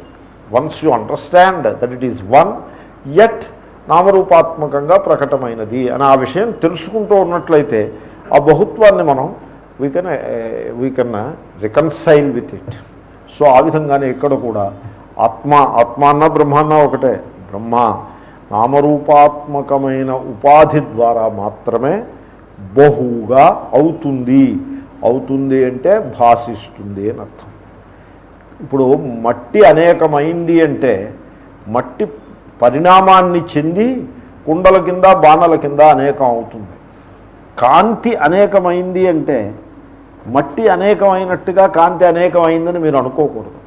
Once you understand that it is one yet నామరూపాత్మకంగా ప్రకటమైనది అని ఆ విషయం తెలుసుకుంటూ ఉన్నట్లయితే ఆ బహుత్వాన్ని మనం we can we can reconcile with it so ఆ విధంగానే ఇక్కడ కూడా ఆత్మ ఆత్మ అన్న బ్రహ్మ అన్న ఒకటే. బ్రహ్మ నామరూపాత్మకమైన ఉపాధి ద్వారా మాత్రమే బహుగా అవుతుంది. అవుతుంది అంటే భాషిస్తుంది అని అర్థం. ఇప్పుడు మట్టి అనేకమైంది అంటే మట్టి పరిణామాన్ని చెంది కుండల కింద బాణల కింద అనేకం అవుతుంది. కాంతి అనేకమైంది అంటే మట్టి అనేకమైనట్టుగా కాంతి అనేకమైందని మీరు అనుకోకూడదు.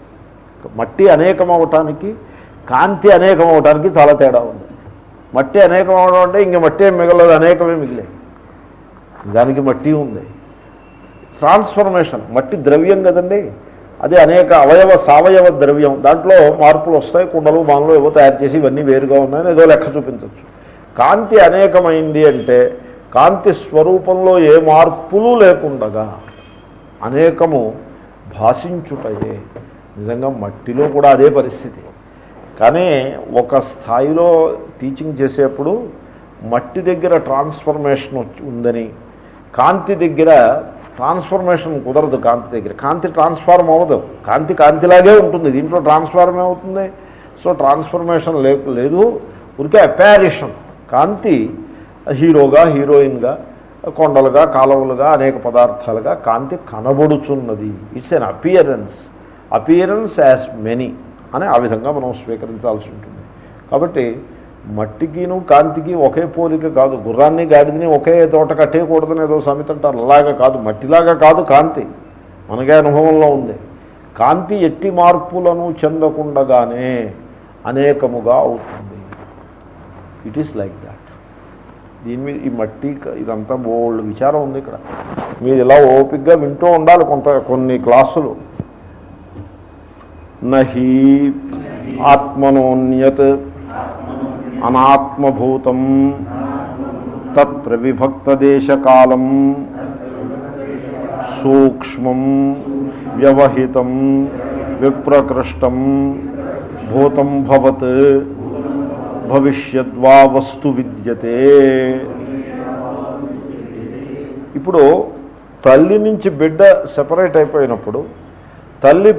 మట్టి అనేకం అవటానికి కాంతి అనేకం అవటానికి చాలా తేడా ఉంది. మట్టి అనేకం అవడం అంటే ఇంక మట్టి ఏం మిగలదు అనేకమే మిగిలే. దానికి మట్టి ఉంది. ట్రాన్స్ఫర్మేషన్ మట్టి ద్రవ్యం కదండి? అది అనేక అవయవ సావయవ ద్రవ్యం. దాంట్లో మార్పులు వస్తాయి కుండలు మానలు ఏవో తయారు చేసి ఇవన్నీ వేరుగా ఉన్నాయని ఏదో లెక్క చూపించవచ్చు కాంతి అనేకమైంది అంటే కాంతి స్వరూపంలో ఏ మార్పులు లేకుండగా అనేకము భాషించుటయే. నిజంగా మట్టిలో కూడా అదే పరిస్థితి. కానీ ఒక స్థాయిలో టీచింగ్ చేసేప్పుడు మట్టి దగ్గర ట్రాన్స్ఫర్మేషన్ వచ్చి- ఉందని కాంతి దగ్గర ట్రాన్స్ఫర్మేషన్ కుదరదు కాంతి దగ్గర. కాంతి ట్రాన్స్ఫార్మ్ అవ్వదు. కాంతి కాంతిలాగే ఉంటుంది. దీంట్లో ట్రాన్స్ఫార్మ్ ఏమవుతుంది? సో ట్రాన్స్ఫర్మేషన్ లేదు. ఊరికే అపారిషన్ కాంతి హీరోగా హీరోయిన్గా కొండలుగా కాలువలుగా అనేక పదార్థాలుగా కాంతి కనబడుచున్నది. It's an appearance appearance as many అని ఆ విధంగా మనం స్వీకరించాల్సి ఉంటుంది. కాబట్టి మట్టికిను కాంతికి ఒకే పోలిక కాదు. గుర్రాన్ని గాడిదని ఒకే తోట కట్టేయకూడదని ఏదో సమిత అంటారు. అలాగా కాదు. మట్టిలాగా కాదు కాంతి. మనకే అనుభవంలో ఉంది. కాంతి ఎట్టి మార్పులను చెందకుండగానే అనేకముగా అవుతుంది. ఇట్ ఈస్ లైక్ దాట్ దీని మీద ఈ మట్టి ఇదంతా బోల్డ్ విచారం ఉంది ఇక్కడ. మీరు ఇలా ఓపిక్గా వింటూ ఉండాలి కొంత కొన్ని క్లాసులు. నహి ఆత్మనోన్యత్ అనాత్మభూతం తత్ప్రవిభక్తదేశకాలం సూక్ష్మం వ్యవహితం విప్రకృష్టం భూతం భవత్ భవిష్యద్వా వస్తు విద్యతే. ఇప్పుడు తల్లి నుంచి బిడ్డ సెపరేట్ అయిపోయినప్పుడు తల్లి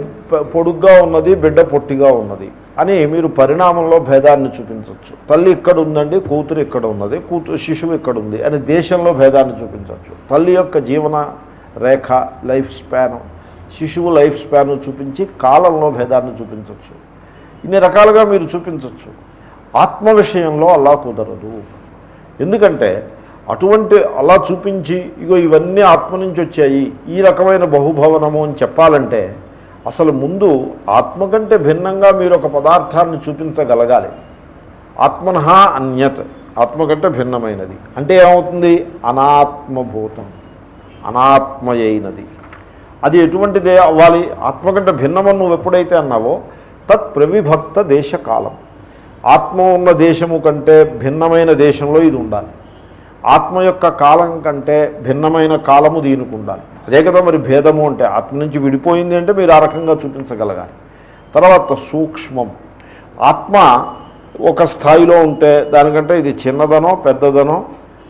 పొడుగ్గా ఉన్నది బిడ్డ పొట్టిగా ఉన్నది అని మీరు పరిణామంలో భేదాన్ని చూపించవచ్చు. తల్లి ఇక్కడ ఉందండి కూతురు ఇక్కడ ఉన్నది కూతురు శిశువు ఇక్కడ ఉంది అని దేశంలో భేదాన్ని చూపించవచ్చు. తల్లి యొక్క జీవన రేఖ లైఫ్ స్పాన్ శిశువు లైఫ్ స్పాన్ చూపించి కాలంలో భేదాన్ని చూపించవచ్చు. ఇన్ని రకాలుగా మీరు చూపించవచ్చు. ఆత్మ విషయంలో అలా కుదరదు. ఎందుకంటే అటువంటి అలా చూపించి ఇగో ఇవన్నీ ఆత్మ నుంచి వచ్చాయి ఈ రకమైన బహుభవనము అని చెప్పాలంటే అసలు ముందు ఆత్మ కంటే భిన్నంగా మీరు ఒక పదార్థాన్ని చూపించగలగాలి. ఆత్మనః అన్యత్. ఆత్మ కంటే భిన్నమైనది. అంటే ఏమవుతుంది? అనాత్మభూతం. అనాత్మయైనది. అది ఎటువంటిదే అవ్వాలి? ఆత్మ కంటే భిన్నమని నువ్వు ఎప్పుడైతే అన్నావో తత్ ప్రవిభక్త దేశకాలం. ఆత్మ ఉన్న దేశము కంటే భిన్నమైన దేశంలో ఇది ఉండాలి. ఆత్మ యొక్క కాలం కంటే భిన్నమైన కాలము దీనికి ఉండాలి. అదే కదా మరి భేదము అంటే ఆత్మ నుంచి విడిపోయింది అంటే మీరు ఆ రకంగా చూపించగలగాలి. తర్వాత సూక్ష్మం. ఆత్మ ఒక స్థాయిలో ఉంటే దానికంటే ఇది చిన్నదనో పెద్దదనో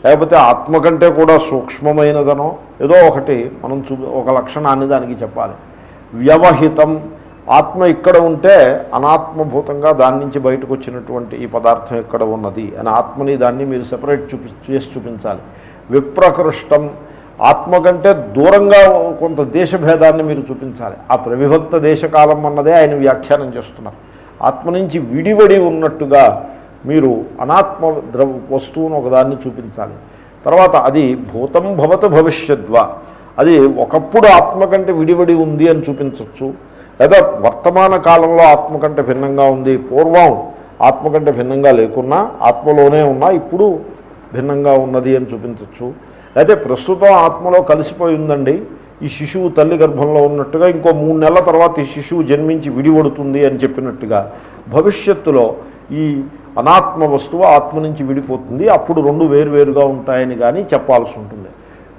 లేకపోతే ఆత్మ కంటే కూడా సూక్ష్మమైనదనో ఏదో ఒకటి మనం చూ ఒక లక్షణాన్ని దానికి చెప్పాలి. వ్యవహితం. ఆత్మ ఇక్కడ ఉంటే అనాత్మభూతంగా దాని నుంచి బయటకు వచ్చినటువంటి ఈ పదార్థం ఇక్కడ ఉన్నది అని ఆత్మని దాన్ని మీరు సెపరేట్ చూపి చేసి చూపించాలి. విప్రకృష్టం. ఆత్మ కంటే దూరంగా కొంత దేశభేదాన్ని మీరు చూపించాలి. ఆ ప్రవిభక్త దేశకాలం అన్నదే ఆయన వ్యాఖ్యానం చేస్తున్నారు. ఆత్మ నుంచి విడివడి ఉన్నట్టుగా మీరు అనాత్మ ద్రవ వస్తువును ఒకదాన్ని చూపించాలి. తర్వాత అది భూతం భవత భవిష్యద్వా. అది ఒకప్పుడు ఆత్మ కంటే విడివడి ఉంది అని చూపించవచ్చు లేదా వర్తమాన కాలంలో ఆత్మ కంటే భిన్నంగా ఉంది పూర్వం ఆత్మ కంటే భిన్నంగా లేకున్నా ఆత్మలోనే ఉన్నా ఇప్పుడు భిన్నంగా ఉన్నది అని చూపించవచ్చు అయితే ప్రస్తుతం ఆత్మలో కలిసిపోయి ఉందండి. ఈ శిశువు తల్లి గర్భంలో ఉన్నట్టుగా ఇంకో మూడు నెలల తర్వాత ఈ శిశువు జన్మించి విడివడుతుంది అని చెప్పినట్టుగా భవిష్యత్తులో ఈ అనాత్మ వస్తువు ఆత్మ నుంచి విడిపోతుంది. అప్పుడు రెండు వేరువేరుగా ఉంటాయని కానీ చెప్పాల్సి ఉంటుంది.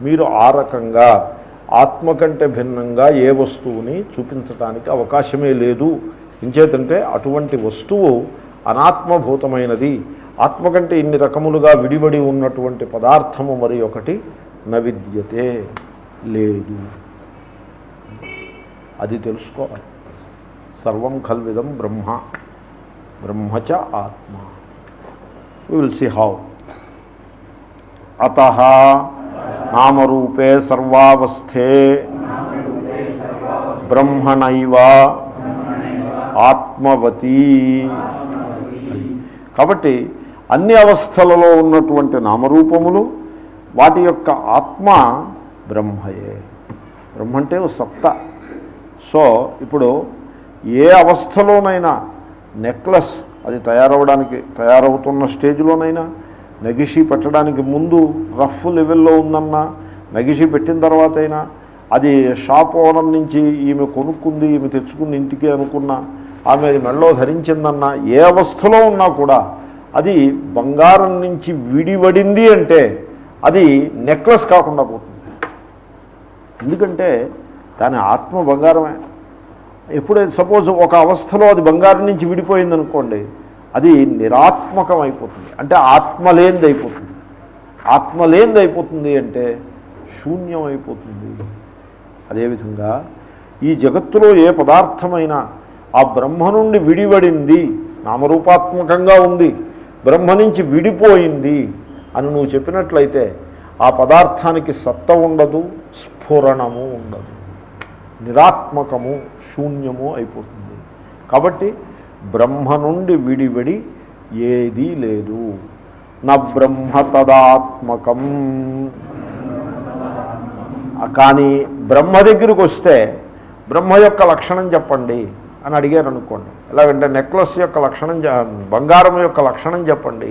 మీరు ఆ రకంగా ఆత్మ కంటే భిన్నంగా ఏ వస్తువుని చూపించటానికి అవకాశమే లేదు. ఇంచేతంటే అటువంటి వస్తువు అనాత్మభూతమైనది. ఆత్మ కంటే ఇన్ని రకములుగా విడివడి ఉన్నటువంటి పదార్థము మరి ఒకటి నవిద్యతే లేదు. అది తెలుసుకోవాలి సర్వం ఖల్విదం బ్రహ్మ. బ్రహ్మచ ఆత్మ. విల్ సి హౌ అత నామరూపే సర్వావస్థే. బ్రహ్మణైవ ఆత్మవతి. కాబట్టి అన్ని అవస్థలలో ఉన్నటువంటి నామరూపములు వాటి యొక్క ఆత్మ బ్రహ్మయే. బ్రహ్మ అంటే సత్త సో ఇప్పుడు ఏ అవస్థలోనైనా నెక్లెస్ అది తయారవడానికి తయారవుతున్న స్టేజ్లోనైనా నగిషి పెట్టడానికి ముందు రఫ్ లెవెల్లో ఉందన్నా నగిషి పెట్టిన తర్వాత అయినా అది షాప్ ఓనర్ నుంచి ఈమె కొనుక్కుంది ఈమె తెచ్చుకుంది ఇంటికి అనుకున్నా ఆమె అది మెడలో ధరించిందన్నా ఏ అవస్థలో ఉన్నా కూడా అది బంగారం నుంచి విడివడింది అంటే అది నెక్లెస్ కాకుండా పోతుంది. ఎందుకంటే దాని ఆత్మ బంగారమే. ఎప్పుడైతే సపోజ్ ఒక అవస్థలో అది బంగారం నుంచి విడిపోయింది అనుకోండి అది నిరాత్మకం అయిపోతుంది అంటే ఆత్మలేంది అయిపోతుంది ఆత్మలేంది అయిపోతుంది అంటే శూన్యం అయిపోతుంది అదేవిధంగా ఈ జగత్తులో ఏ పదార్థమైనా ఆ బ్రహ్మ నుండి విడివడింది నామరూపాత్మకంగా ఉంది బ్రహ్మ నుంచి విడిపోయింది అని నువ్వు చెప్పినట్లయితే ఆ పదార్థానికి సత్త ఉండదు స్ఫురణము ఉండదు. నిరాత్మకము శూన్యము అయిపోతుంది. కాబట్టి బ్రహ్మ నుండి విడివిడి ఏదీ లేదు. నా బ్రహ్మ తదాత్మకం. కానీ బ్రహ్మ దగ్గరికి వస్తే బ్రహ్మ యొక్క లక్షణం చెప్పండి. అని అడిగారు అనుకోండి. ఎలాగంటే నెక్లెస్ యొక్క లక్షణం బంగారం యొక్క లక్షణం చెప్పండి.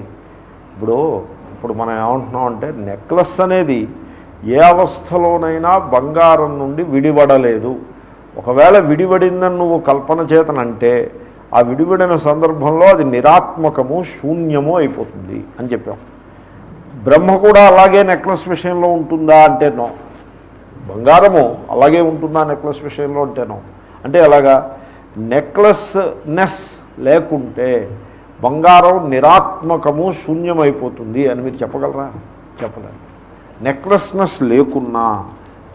ఇప్పుడు ఇప్పుడు మనం ఏమంటున్నాం అంటే నెక్లెస్ అనేది ఏ అవస్థలోనైనా బంగారం నుండి విడివడలేదు ఒకవేళ విడివడిందని నువ్వు కల్పన చేతనంటే ఆ విడివడిన సందర్భంలో అది నిరాత్మకము శూన్యము అయిపోతుంది అని చెప్పాం. బ్రహ్మ కూడా అలాగే నెక్లెస్ విషయంలో ఉంటుందా అంటే నో. బంగారము అలాగే ఉంటుందా నెక్లెస్ విషయంలో అంటేనో అంటే అలాగా నెక్లెస్నెస్ లేకుంటే బంగారం నిరాత్మకము శూన్యమైపోతుంది అని మీరు చెప్పగలరా? చెప్పలేరు. నెక్లెస్నెస్ లేకున్నా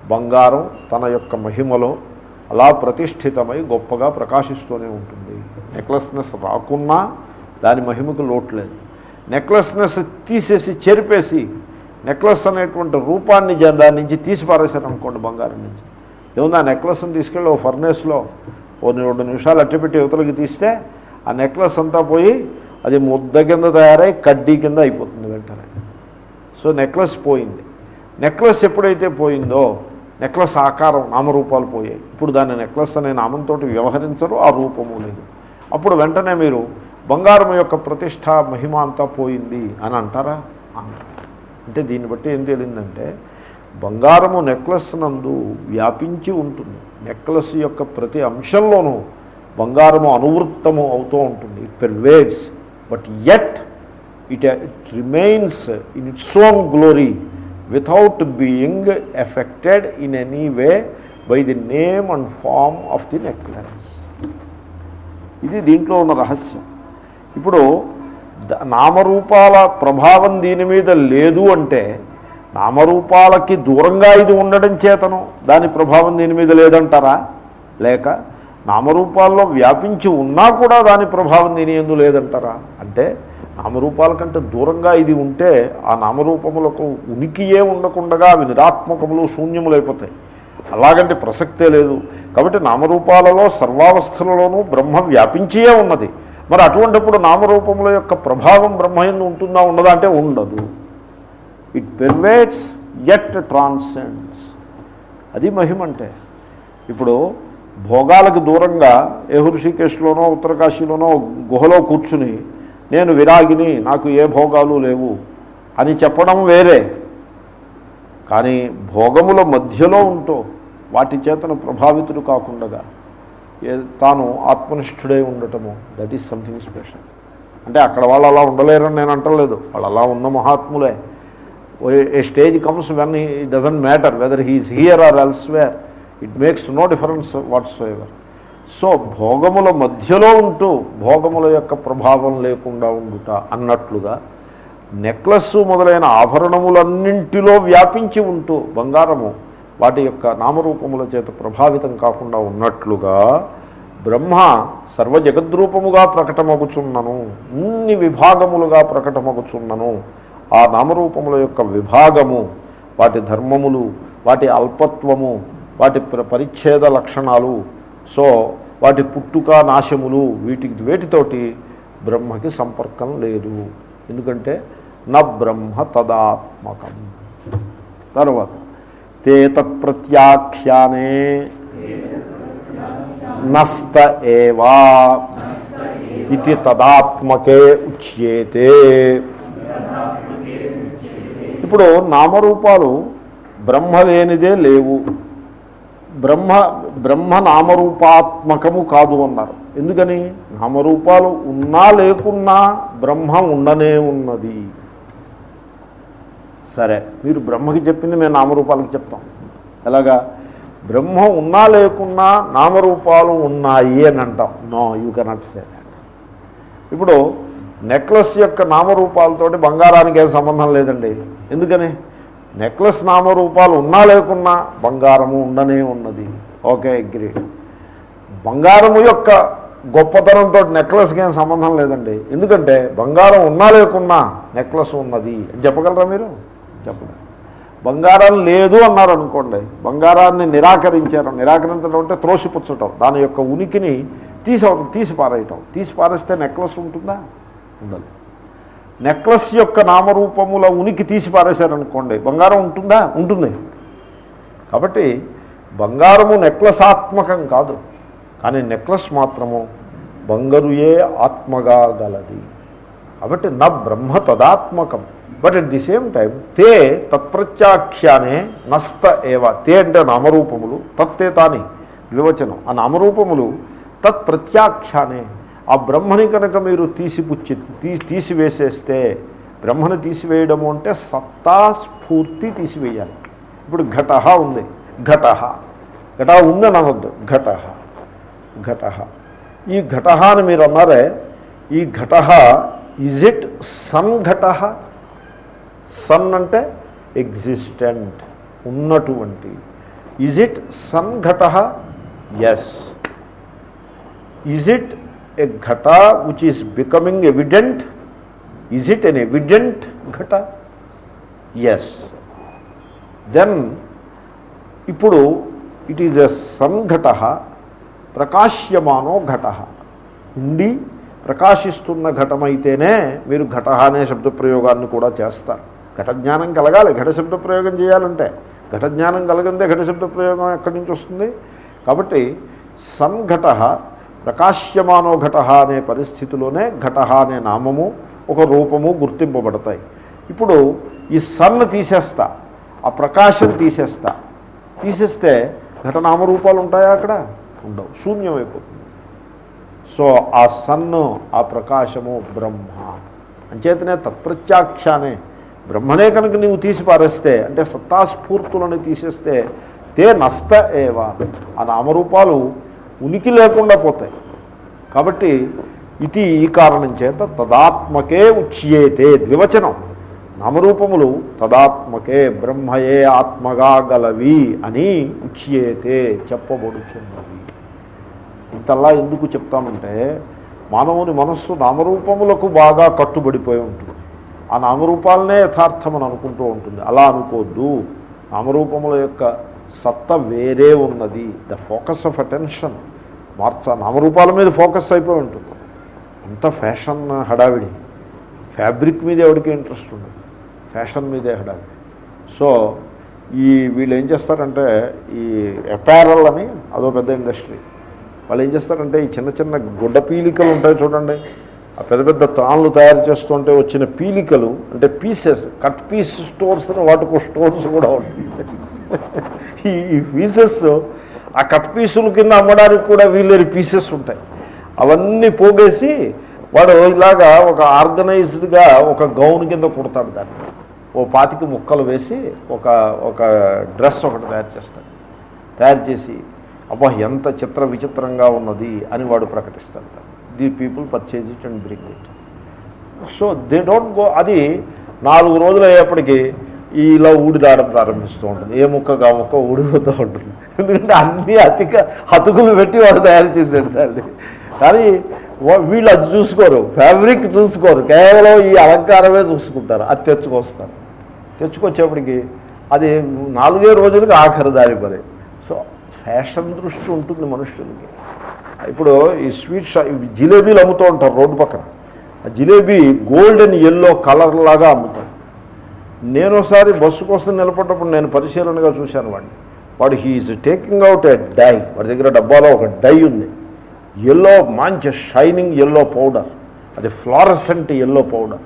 బంగారం తన యొక్క మహిమలో అలా ప్రతిష్ఠితమై గొప్పగా ప్రకాశిస్తూనే ఉంటుంది. నెక్లెస్నెస్ రాకున్నా దాని మహిమకు లోట్లేదు నెక్లెస్నెస్ తీసేసి చెరిపేసి నెక్లెస్ అనేటువంటి రూపాన్ని దాని నుంచి తీసి పారేశారు అనుకోండి బంగారం నుంచి. ఏముంది ఆ నెక్లెస్ని తీసుకెళ్ళి ఓ ఫర్నేస్లో ఓ రెండు నిమిషాలు అట్టపెట్టి యువతలకి తీస్తే ఆ నెక్లెస్ అంతా పోయి అది ముద్ద కింద తయారై కడ్డీ కింద అయిపోతుంది వెంటనే. సో నెక్లెస్ పోయింది. నెక్లెస్ ఎప్పుడైతే పోయిందో నెక్లెస్ ఆకారం నామరూపాలు పోయాయి. ఇప్పుడు దాన్ని నెక్లెస్ అనే నామంతో వ్యవహరించరు ఆ రూపము లేదు. అప్పుడు వెంటనే మీరు బంగారం యొక్క ప్రతిష్ట మహిమ అంతా పోయింది అని అంటారా. అంటే దీన్ని బట్టి ఏం తేలిందంటే బంగారము నెక్లెస్ నందు వ్యాపించి ఉంటుంది. నెక్లెస్ యొక్క ప్రతి అంశంలోనూ బంగారము అనువృత్తము అవుతూ ఉంటుంది. It pervades but at it it remains in its own glory without being affected in any way by the name and form of the necklace ఇది దీంట్లో ఉన్న రహస్యం. ఇప్పుడు నామరూపాల ప్రభావం దీని మీద లేదు అంటే నామరూపాలకి దూరంగా ఇది ఉండడం చేతను. దాని ప్రభావం దీని మీద లేదంటారా? లేక నామరూపాల్లో వ్యాపించి ఉన్నా కూడా దాని ప్రభావం దీని ఎందు లేదంటారా? అంటే నామరూపాల కంటే దూరంగా ఇది ఉంటే ఆ నామరూపములకు ఉనికియే ఉండకుండగా అవి నిరాత్మకములు శూన్యములైపోతాయి అలాగంటే ప్రసక్తే లేదు. కాబట్టి నామరూపాలలో సర్వావస్థలలోనూ బ్రహ్మ వ్యాపించియే ఉన్నది. మరి అటువంటిప్పుడు నామరూపముల యొక్క ప్రభావం బ్రహ్మయందు ఉంటుందా ఉండదా అంటే ఉండదు. ఇట్ పెర్వేట్స్ ఎట్ ట్రాన్సెండ్స్ అది మహిమ అంటే ఇప్పుడు భోగాలకు దూరంగా ఏ హృషికేశ్లోనో ఉత్తరకాశీలోనో గుహలో కూర్చుని నేను విరాగిని నాకు ఏ భోగాలు లేవు అని చెప్పడం వేరే. కానీ భోగముల మధ్యలో ఉంటూ వాటి చేతను ప్రభావితుడు కాకుండా ఏ తాను ఆత్మనిష్ఠుడై ఉండటము దట్ ఈస్ సంథింగ్ స్పెషల్ అంటే అక్కడ వాళ్ళు అలా ఉండలేరని నేను అంటలేదు. వాళ్ళు అలా ఉన్న మహాత్ములే. A stage comes when he doesn't matter whether he's here or elsewhere it makes no difference whatsoever so భోగముల మధ్యలో ఉంటూ భోగముల యొక్క ప్రభావం లేకుండా ఉండుట అన్నట్లుగా నెక్లెస్ మొదలైన ఆభరణములన్నింటిలో వ్యాపించి ఉంటూ బంగారము వాటి యొక్క నామరూపముల చేత ప్రభావితం కాకుండా ఉన్నట్లుగా బ్రహ్మ సర్వజగద్రూపముగా ప్రకటమగుచున్నను. ఇన్ని విభాగములుగా ప్రకటమగుచున్నను. ఆ నామరూపముల యొక్క విభాగము వాటి ధర్మములు వాటి అల్పత్వము వాటి ప్ర- పరిచ్ఛేద లక్షణాలు సో వాటి పుట్టుక నాశములు వీటికి వేటితోటి బ్రహ్మకి సంపర్కం లేదు. ఎందుకంటే నా బ్రహ్మ తదాత్మకం. తర్వాత తే తత్ప్రత్యాఖ్యానే నస్త ఏవా ఇది తదాత్మకే ఉచ్యేతే. ఇప్పుడు నామరూపాలు బ్రహ్మ లేనిదే లేవు. బ్రహ్మ బ్రహ్మ నామరూపాత్మకము కాదు అన్నారు. ఎందుకని? నామరూపాలు ఉన్నా లేకున్నా బ్రహ్మ ఉండనే ఉన్నది. సరే మీరు బ్రహ్మకి చెప్పింది మేము నామరూపాలకు చెప్తాం. ఎలాగా? బ్రహ్మ ఉన్నా లేకున్నా నామరూపాలు ఉన్నాయి అని అంటాం. No you cannot say that ఇప్పుడు నెక్లెస్ యొక్క నామరూపాలతోటి బంగారానికి ఏం సంబంధం లేదండి. ఎందుకని? నెక్లెస్ నామరూపాలు ఉన్నా లేకున్నా బంగారము ఉండనే ఉన్నది. ఓకే అగ్రి బంగారము యొక్క గొప్పతనంతో నెక్లెస్కి ఏం సంబంధం లేదండి. ఎందుకంటే బంగారం ఉన్నా లేకున్నా నెక్లెస్ ఉన్నది. అని చెప్పగలరా మీరు? చెప్పలేదు బంగారం లేదు అన్నారు అనుకోండి. బంగారాన్ని నిరాకరించారు. నిరాకరించడం అంటే త్రోసిపుచ్చటం. దాని యొక్క ఉనికిని తీసి తీసి పారేయటం తీసి పారేస్తే నెక్లెస్ ఉంటుందా? ఉండదు నెక్లెస్ యొక్క నామరూపముల ఉనికి తీసి పారేశారనుకోండి బంగారం ఉంటుందా? ఉంటుంది. కాబట్టి బంగారము నెక్లెస్ ఆత్మకం కాదు. కానీ నెక్లెస్ మాత్రము బంగారుయే ఆత్మగా గలది. కాబట్టి నా బ్రహ్మ తదాత్మకం. But at the same time తే తత్ప్రత్యాఖ్యానే నస్త ఏవ. తే అంటే నామరూపములు తత్తే తాని వివచనం. ఆ నామరూపములు తత్ప్రత్యాఖ్యానే. ఆ బ్రహ్మని కనుక మీరు తీసిపుచ్చి తీ తీసివేసేస్తే బ్రహ్మను తీసివేయడము అంటే సత్తా స్ఫూర్తి తీసివేయాలి. ఇప్పుడు ఘట ఉంది. ఘట. ఘట ఉందని అనొద్దు. ఘట. ఘట. ఈ ఘట అని మీరు అన్నారే ఈ ఘట ఈజ్ ఇట్ సన్ ఘట? సన్ అంటే ఎగ్జిస్టెంట్ ఉన్నటువంటి. ఈజ్ ఇట్ సన్ ఘట? ఎస్ ఈజ్ ఇట్ ఎ ఘట which is becoming evident is it an evident ఘట ఎస్ దెన్ ఇప్పుడు ఇట్ ఈజ్ ఎ సంఘట ప్రకాశ్యమానో ఘట ఉండి ప్రకాశిస్తున్న ఘటమైతేనే మీరు ఘట అనే శబ్ద ప్రయోగాన్ని కూడా చేస్తారు ఘట జ్ఞానం కలగాలి ఘట శబ్ద ప్రయోగం చేయాలంటే ఘట జ్ఞానం కలగందే ఘట శబ్ద ప్రయోగం ఎక్కడి నుంచి వస్తుంది కాబట్టి సంఘట ప్రకాశ్యమానో ఘట అనే పరిస్థితిలోనే ఘట అనే నామము ఒక రూపము గుర్తింపబడతాయి. ఇప్పుడు ఈ సన్ తీసేస్తా ఆ ప్రకాశం తీసేస్తా. తీసేస్తే ఘటనామరూపాలు ఉంటాయా అక్కడ? ఉండవు శూన్యమైపోతుంది సో ఆ సన్ను ఆ ప్రకాశము బ్రహ్మ. అంచేతనే తత్ప్రత్యాఖ్యానే. బ్రహ్మనే కనుక నీవు తీసి పారేస్తే అంటే సత్తాస్ఫూర్తులను తీసేస్తే తే నష్ట ఏవా. ఆ నామరూపాలు ఉనికి లేకుండా పోతాయి. కాబట్టి ఇది ఈ కారణం చేత తదాత్మకే ఉచ్యేతే ద్వివచనం. నామరూపములు తదాత్మకే బ్రహ్మయే ఆత్మగా గలవి అని ఉచ్యేతే చెప్పబడుచున్నవి. ఇంతలా ఎందుకు చెప్తామంటే మానవుని మనస్సు నామరూపములకు బాగా కట్టుబడిపోయి ఉంటుంది. ఆ నామరూపాలనే యథార్థమని అనుకుంటూ ఉంటుంది. అలా అనుకోద్దు. నామరూపముల యొక్క సత్త వేరే ఉన్నది. ద ఫోకస్ ఆఫ్ అటెన్షన్ మార్చ నామరూపాల మీద ఫోకస్ అయిపోయి ఉంటుంది. అంత ఫ్యాషన్ హడావిడి. ఫ్యాబ్రిక్ మీద ఎవరికి ఇంట్రెస్ట్ ఉండదు. ఫ్యాషన్ మీదే హడావిడి. సో ఈ వీళ్ళు ఏం చేస్తారంటే ఈ అపారల్ అని అదో పెద్ద ఇండస్ట్రీ వాళ్ళు ఏం చేస్తారంటే ఈ చిన్న చిన్న గుడ్డ పీలికలు ఉంటాయి చూడండి. ఆ పెద్ద పెద్ద తాన్లు తయారు చేస్తుంటే వచ్చిన పీలికలు అంటే పీసెస్ కట్ పీస్ స్టోర్స్ వాటికి స్టోర్స్ కూడా ఉంటాయి. ఈ పీసెస్ ఆ కట్ పీసుల కింద అమ్మడానికి కూడా వీళ్ళని పీసెస్ ఉంటాయి. అవన్నీ పోగేసి వాడు ఇలాగా ఒక ఆర్గనైజ్డ్గా ఒక గౌన్ కింద కుడతాడు దాన్ని. ఓ పాతికి ముక్కలు వేసి ఒక ఒక డ్రెస్ ఒకటి తయారు చేస్తాడు. తయారు చేసి అబ్బా ఎంత చిత్ర విచిత్రంగా ఉన్నది అని వాడు ప్రకటిస్తాడు the people purchase it and bring it. So they don't go అది నాలుగు రోజులు అయ్యేప్పటికీ ఇలా ఊడిదాడం ప్రారంభిస్తూ ఉంటుంది. ఏ ముక్క ఆ ముక్క ఊడిపోతూ ఉంటుంది. ఎందుకంటే అన్ని అతిక అతుకులు పెట్టి వాడు తయారు చేశాడు దాన్ని. కానీ వా- వీళ్ళు అది చూసుకోరు. ఫ్యాబ్రిక్ చూసుకోరు. కేవలం ఈ అలంకారమే చూసుకుంటారు. అది తెచ్చుకొస్తారు. తెచ్చుకొచ్చేప్పటికి అది నాలుగే రోజులకి ఆఖరి దారి పడే. సో ఫ్యాషన్ దృష్టి ఉంటుంది మనుషులకి. ఇప్పుడు ఈ స్వీట్ షా జిలేబీలు అమ్ముతూ ఉంటారు రోడ్డు పక్కన. ఆ జిలేబీ గోల్డెన్ ఎల్లో కలర్ లాగా అమ్ముతారు. నేను ఒకసారి బస్సు కోసం నిలబడ్డప్పుడు నేను పరిశీలనగా చూశాను వాడిని. వాడు he's taking out a dye. వాడి దగ్గర డబ్బాలో ఒక డై ఉంది. ఎల్లో మంచి షైనింగ్ ఎల్లో పౌడర్. అది ఫ్లారసెంట్ ఎల్లో పౌడర్.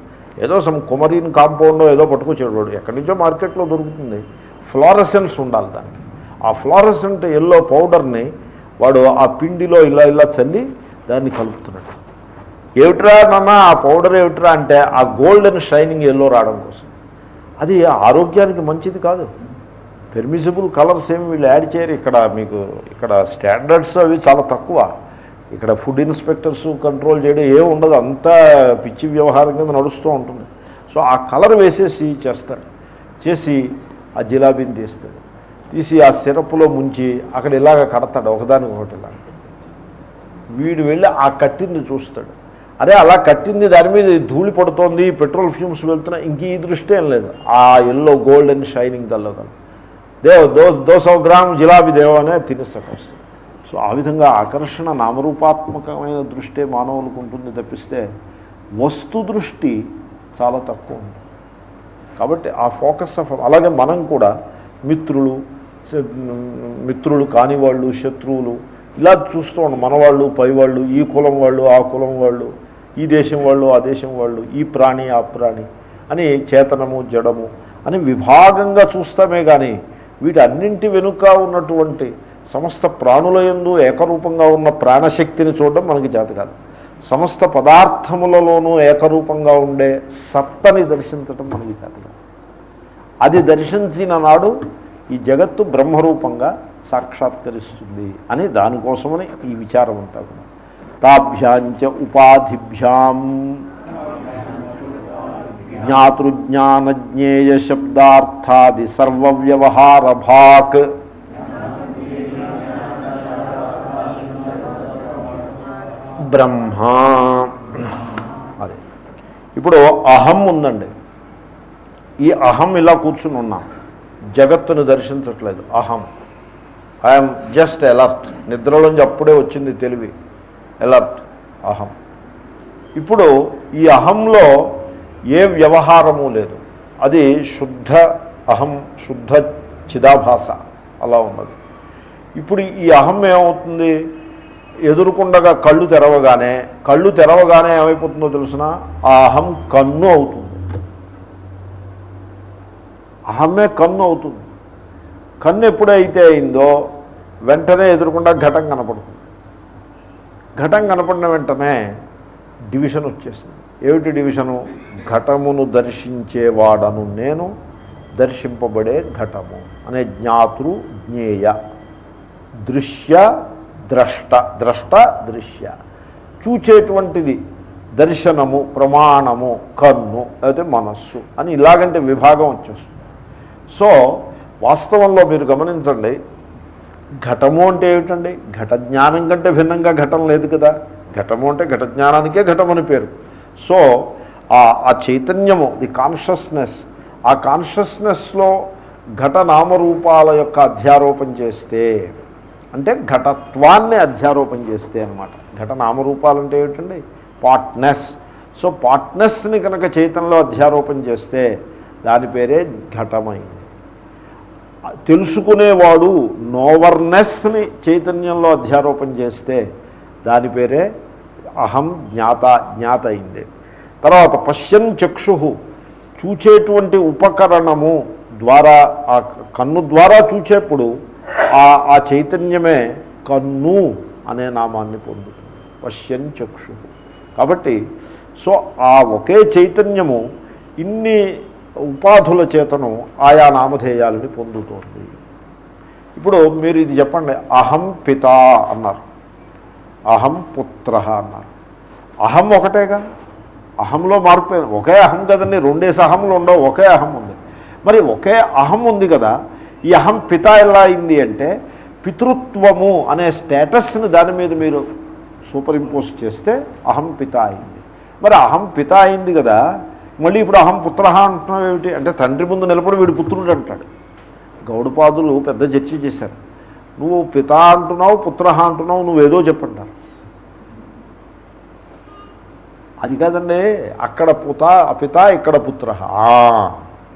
ఏదో సమ్ కుమరీన్ కాంపౌండ్ ఏదో పట్టుకొచ్చేవాడు ఎక్కడి నుంచో మార్కెట్లో దొరుకుతుంది. ఫ్లారసెన్స్ ఉండాలి దానికి. ఆ ఫ్లారసెంట్ ఎల్లో పౌడర్ని వాడు ఆ పిండిలో ఇలా ఇలా చల్లి దాన్ని కలుపుతున్నాడు. ఏమిట్రా నాన్న ఆ పౌడర్ ఏమిట్రా అంటే ఆ గోల్డెన్ షైనింగ్ ఎల్లో రావడం కోసం. అది ఆరోగ్యానికి మంచిది కాదు. పెర్మిసిబుల్ కలర్స్ ఏమి వీళ్ళు యాడ్ చేయరు. ఇక్కడ మీకు ఇక్కడ స్టాండర్డ్స్ అవి చాలా తక్కువ. ఇక్కడ ఫుడ్ ఇన్స్పెక్టర్స్ కంట్రోల్ చేయడం ఏం ఉండదు. అంతా పిచ్చి వ్యవహారం కింద నడుస్తూ ఉంటుంది. సో ఆ కలర్ వేసేసి చేస్తాడు. చేసి ఆ జిలాబీని తీస్తాడు. తీసి ఆ సిరప్లో ముంచి అక్కడ ఇలాగ కడతాడు. ఒకదానికి ఒకటి ఇలా వీడు వెళ్ళి ఆ కట్టింది చూస్తాడు. అదే అలా కట్టింది దాని మీద ధూళి పడుతోంది పెట్రోల్ ఫ్యూమ్స్ వెళ్తున్నా ఇంక ఈ దృష్టి ఏం లేదు. ఆ ఎల్లో గోల్డ్ అండ్ షైనింగ్ కల్లో కల దేవ్ దో దో సౌ గ్రామ్ జిలాబీ దేవ్ అనే తినేస్తాడు. సో ఆ విధంగా ఆకర్షణ నామరూపాత్మకమైన దృష్టి మానవులకు ఉంటుంది తప్పిస్తే వస్తు దృష్టి చాలా తక్కువ ఉంది కాబట్టి ఆ ఫోకస్ ఆఫ్ అలాగే మనం కూడా మిత్రులు మిత్రులు కాని వాళ్ళు శత్రువులు ఇలా చూస్తూ ఉన్నాం మనవాళ్ళు పైవాళ్ళు ఈ కులం వాళ్ళు ఆ కులం వాళ్ళు ఈ దేశం వాళ్ళు ఆ దేశం వాళ్ళు ఈ ప్రాణి ఆ ప్రాణి అని చేతనము జడము అని విభాగంగా చూస్తామే కానీ వీటన్నింటి వెనుక ఉన్నటువంటి సమస్త ప్రాణుల యందు ఏకరూపంగా ఉన్న ప్రాణశక్తిని చూడడం మనకి చేత కాదు సమస్త పదార్థములలోనూ ఏకరూపంగా ఉండే సత్తని దర్శించడం మనకి చేత కాదు అది దర్శించిన నాడు ఈ జగత్తు బ్రహ్మరూపంగా సాక్షాత్కరిస్తుంది అని దానికోసమని ఈ విచారం అంతా తాభ్యాంచ ఉపాధిభ్యాం. జ్ఞాతృజ్ఞానజ్ఞేయ శబ్దార్థాది సర్వవ్యవహార భాక్ బ్రహ్మ. అదే. ఇప్పుడు అహం ఉందండి. ఈ అహం ఇలా కూర్చుని ఉన్నాం. జగత్తును దర్శించట్లేదు. అహం. ఐఎమ్ జస్ట్ ఎలర్ట్ నిద్రలోంచి అప్పుడే వచ్చింది తెలివి. ఎలర్ట్. అహం. ఇప్పుడు ఈ అహంలో ఏ వ్యవహారము లేదు. అది శుద్ధ అహం శుద్ధ చిదాభాస అలా ఉన్నది. ఇప్పుడు ఈ అహం ఏమవుతుంది? ఎదురుకుండగా కళ్ళు తెరవగానే కళ్ళు తెరవగానే ఏమైపోతుందో తెలిసిన? ఆ అహం కన్ను అవుతుంది. అహమే కన్ను అవుతుంది. కన్ను ఎప్పుడైతే అయిందో వెంటనే ఎదురుకుండా ఘటం కనపడుతుంది. ఘటం కనపడిన వెంటనే డివిజన్ వచ్చేసింది. ఏమిటి డివిజను? ఘటమును దర్శించేవాడను నేను దర్శింపబడే ఘటము అనే జ్ఞాతృ జ్ఞేయ. దృశ్య ద్రష్ట ద్రష్ట దృశ్య. చూచేటువంటిది దర్శనము ప్రమాణము కన్ను లేకపోతే మనస్సు అని ఇలాగంటే విభాగం వచ్చేస్తుంది. సో వాస్తవంలో మీరు గమనించండి ఘటము అంటే ఏమిటండి? ఘట జ్ఞానం కంటే భిన్నంగా ఘటం లేదు కదా. ఘటము అంటే ఘట జ్ఞానానికే ఘటం అని పేరు. సో ఆ చైతన్యము ది కాన్షియస్నెస్ ఆ కాన్షియస్నెస్లో ఘట నామరూపాల యొక్క అధ్యారోపణ చేస్తే అంటే ఘటత్వాన్ని అధ్యారోపణ చేస్తే అనమాట ఘట నామరూపాలు అంటే ఏమిటండి? పాట్నెస్. సో పాట్నెస్ని కనుక చైతన్యంలో అధ్యారోపణ చేస్తే దాని పేరే ఘటమైంది. తెలుసుకునేవాడు నోవర్నెస్ని చైతన్యంలో అధ్యారోపణ చేస్తే దాని పేరే అహం జ్ఞాత జ్ఞాత అయింది. తర్వాత పశ్యన్ చక్షు చూచేటువంటి ఉపకరణము ద్వారా ఆ కన్ను ద్వారా చూచేప్పుడు ఆ ఆ చైతన్యమే కన్ను అనే నామాన్ని పొందుతుంది. పశ్యన్ చక్షు. కాబట్టి సో ఆ ఒకే చైతన్యము ఇన్ని ఉపాధుల చేతను ఆయా నామధేయాలని పొందుతోంది. ఇప్పుడు మీరు ఇది చెప్పండి అహం పిత అన్నారు. అహం పుత్ర అన్నారు. అహం ఒకటేగా? అహంలో మార్పు ఒకే అహం కదండి రెండేసి అహంలు ఉండవు ఒకే అహం ఉంది. మరి ఒకే అహం ఉంది కదా ఈ అహం పిత ఎలా అయింది అంటే పితృత్వము అనే స్టేటస్ని దాని మీద మీరు సూపర్ ఇంపోజ్ చేస్తే అహం పిత అయింది. మరి అహం పిత అయింది కదా మళ్ళీ ఇప్పుడు అహం పుత్ర అంటున్నావు ఏమిటి? అంటే తండ్రి ముందు నిలబడి వీడు పుత్రుడు అంటాడు. గౌడపాదులు పెద్ద చర్చ చేశారు. నువ్వు పిత అంటున్నావు పుత్ర అంటున్నావు నువ్వేదో చెప్పంటారు. అది కాదండి అక్కడ పుత అపిత ఇక్కడ పుత్ర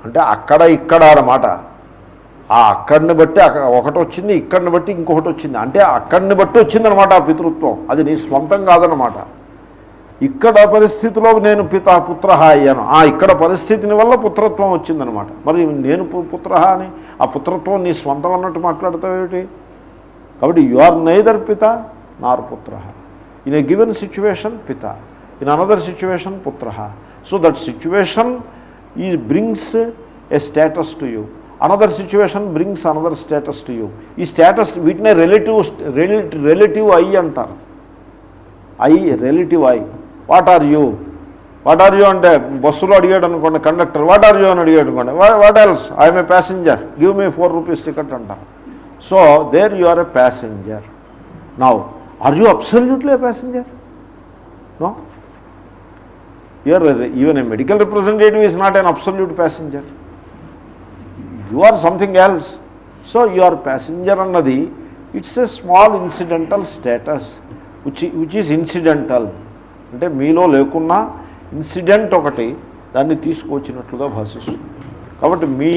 అంటే అక్కడ ఇక్కడ అన్నమాట. ఆ అక్కడిని బట్టి ఒకటి వచ్చింది ఇక్కడిని బట్టి ఇంకొకటి వచ్చింది. అంటే అక్కడిని బట్టి వచ్చిందనమాట ఆ పితృత్వం. అది నీ స్వంతం కాదనమాట ఇక్కడ పరిస్థితిలో నేను పిత పుత్ర అయ్యాను. ఆ ఇక్కడ పరిస్థితిని వల్ల పుత్రత్వం వచ్చిందనమాట. మరి నేను పు- పుత్ర అని ఆ పుత్రత్వం నీ స్వంతం అన్నట్టు మాట్లాడతావేమిటి? కాబట్టి యు ఆర్ నైదర్ పిత నార్ పుత్ర ఇన్ ఏ గివెన్ సిచ్యువేషన్ పిత. ఇన్ అనదర్ సిచ్యువేషన్ పుత్ర సో దట్ సిచ్యువేషన్ ఈ brings a status to you another situation brings another status to you ఈ స్టేటస్ వీటినే రిలేటివ్ రిలేటివ్ ఐ అంటారు. I relative I what are you? What are you అంటే బస్సులో అడిగాడు అనుకోండి conductor what are you అని అడిగాడు అనుకోండి what else? I'm a passenger give me four rupees ticket అంటారు. So there you are a passenger. Now are you absolutely a passenger? No? You're even a medical representative is not an absolute passenger you are something else so you are passenger అన్నది it's a small incidental status which which is incidental అంటే మీలో లేకున్నా incident ఒకటి దాన్ని తీసుకొచ్చినట్లుగా భాషిస్తుంది. కాబట్టి మీ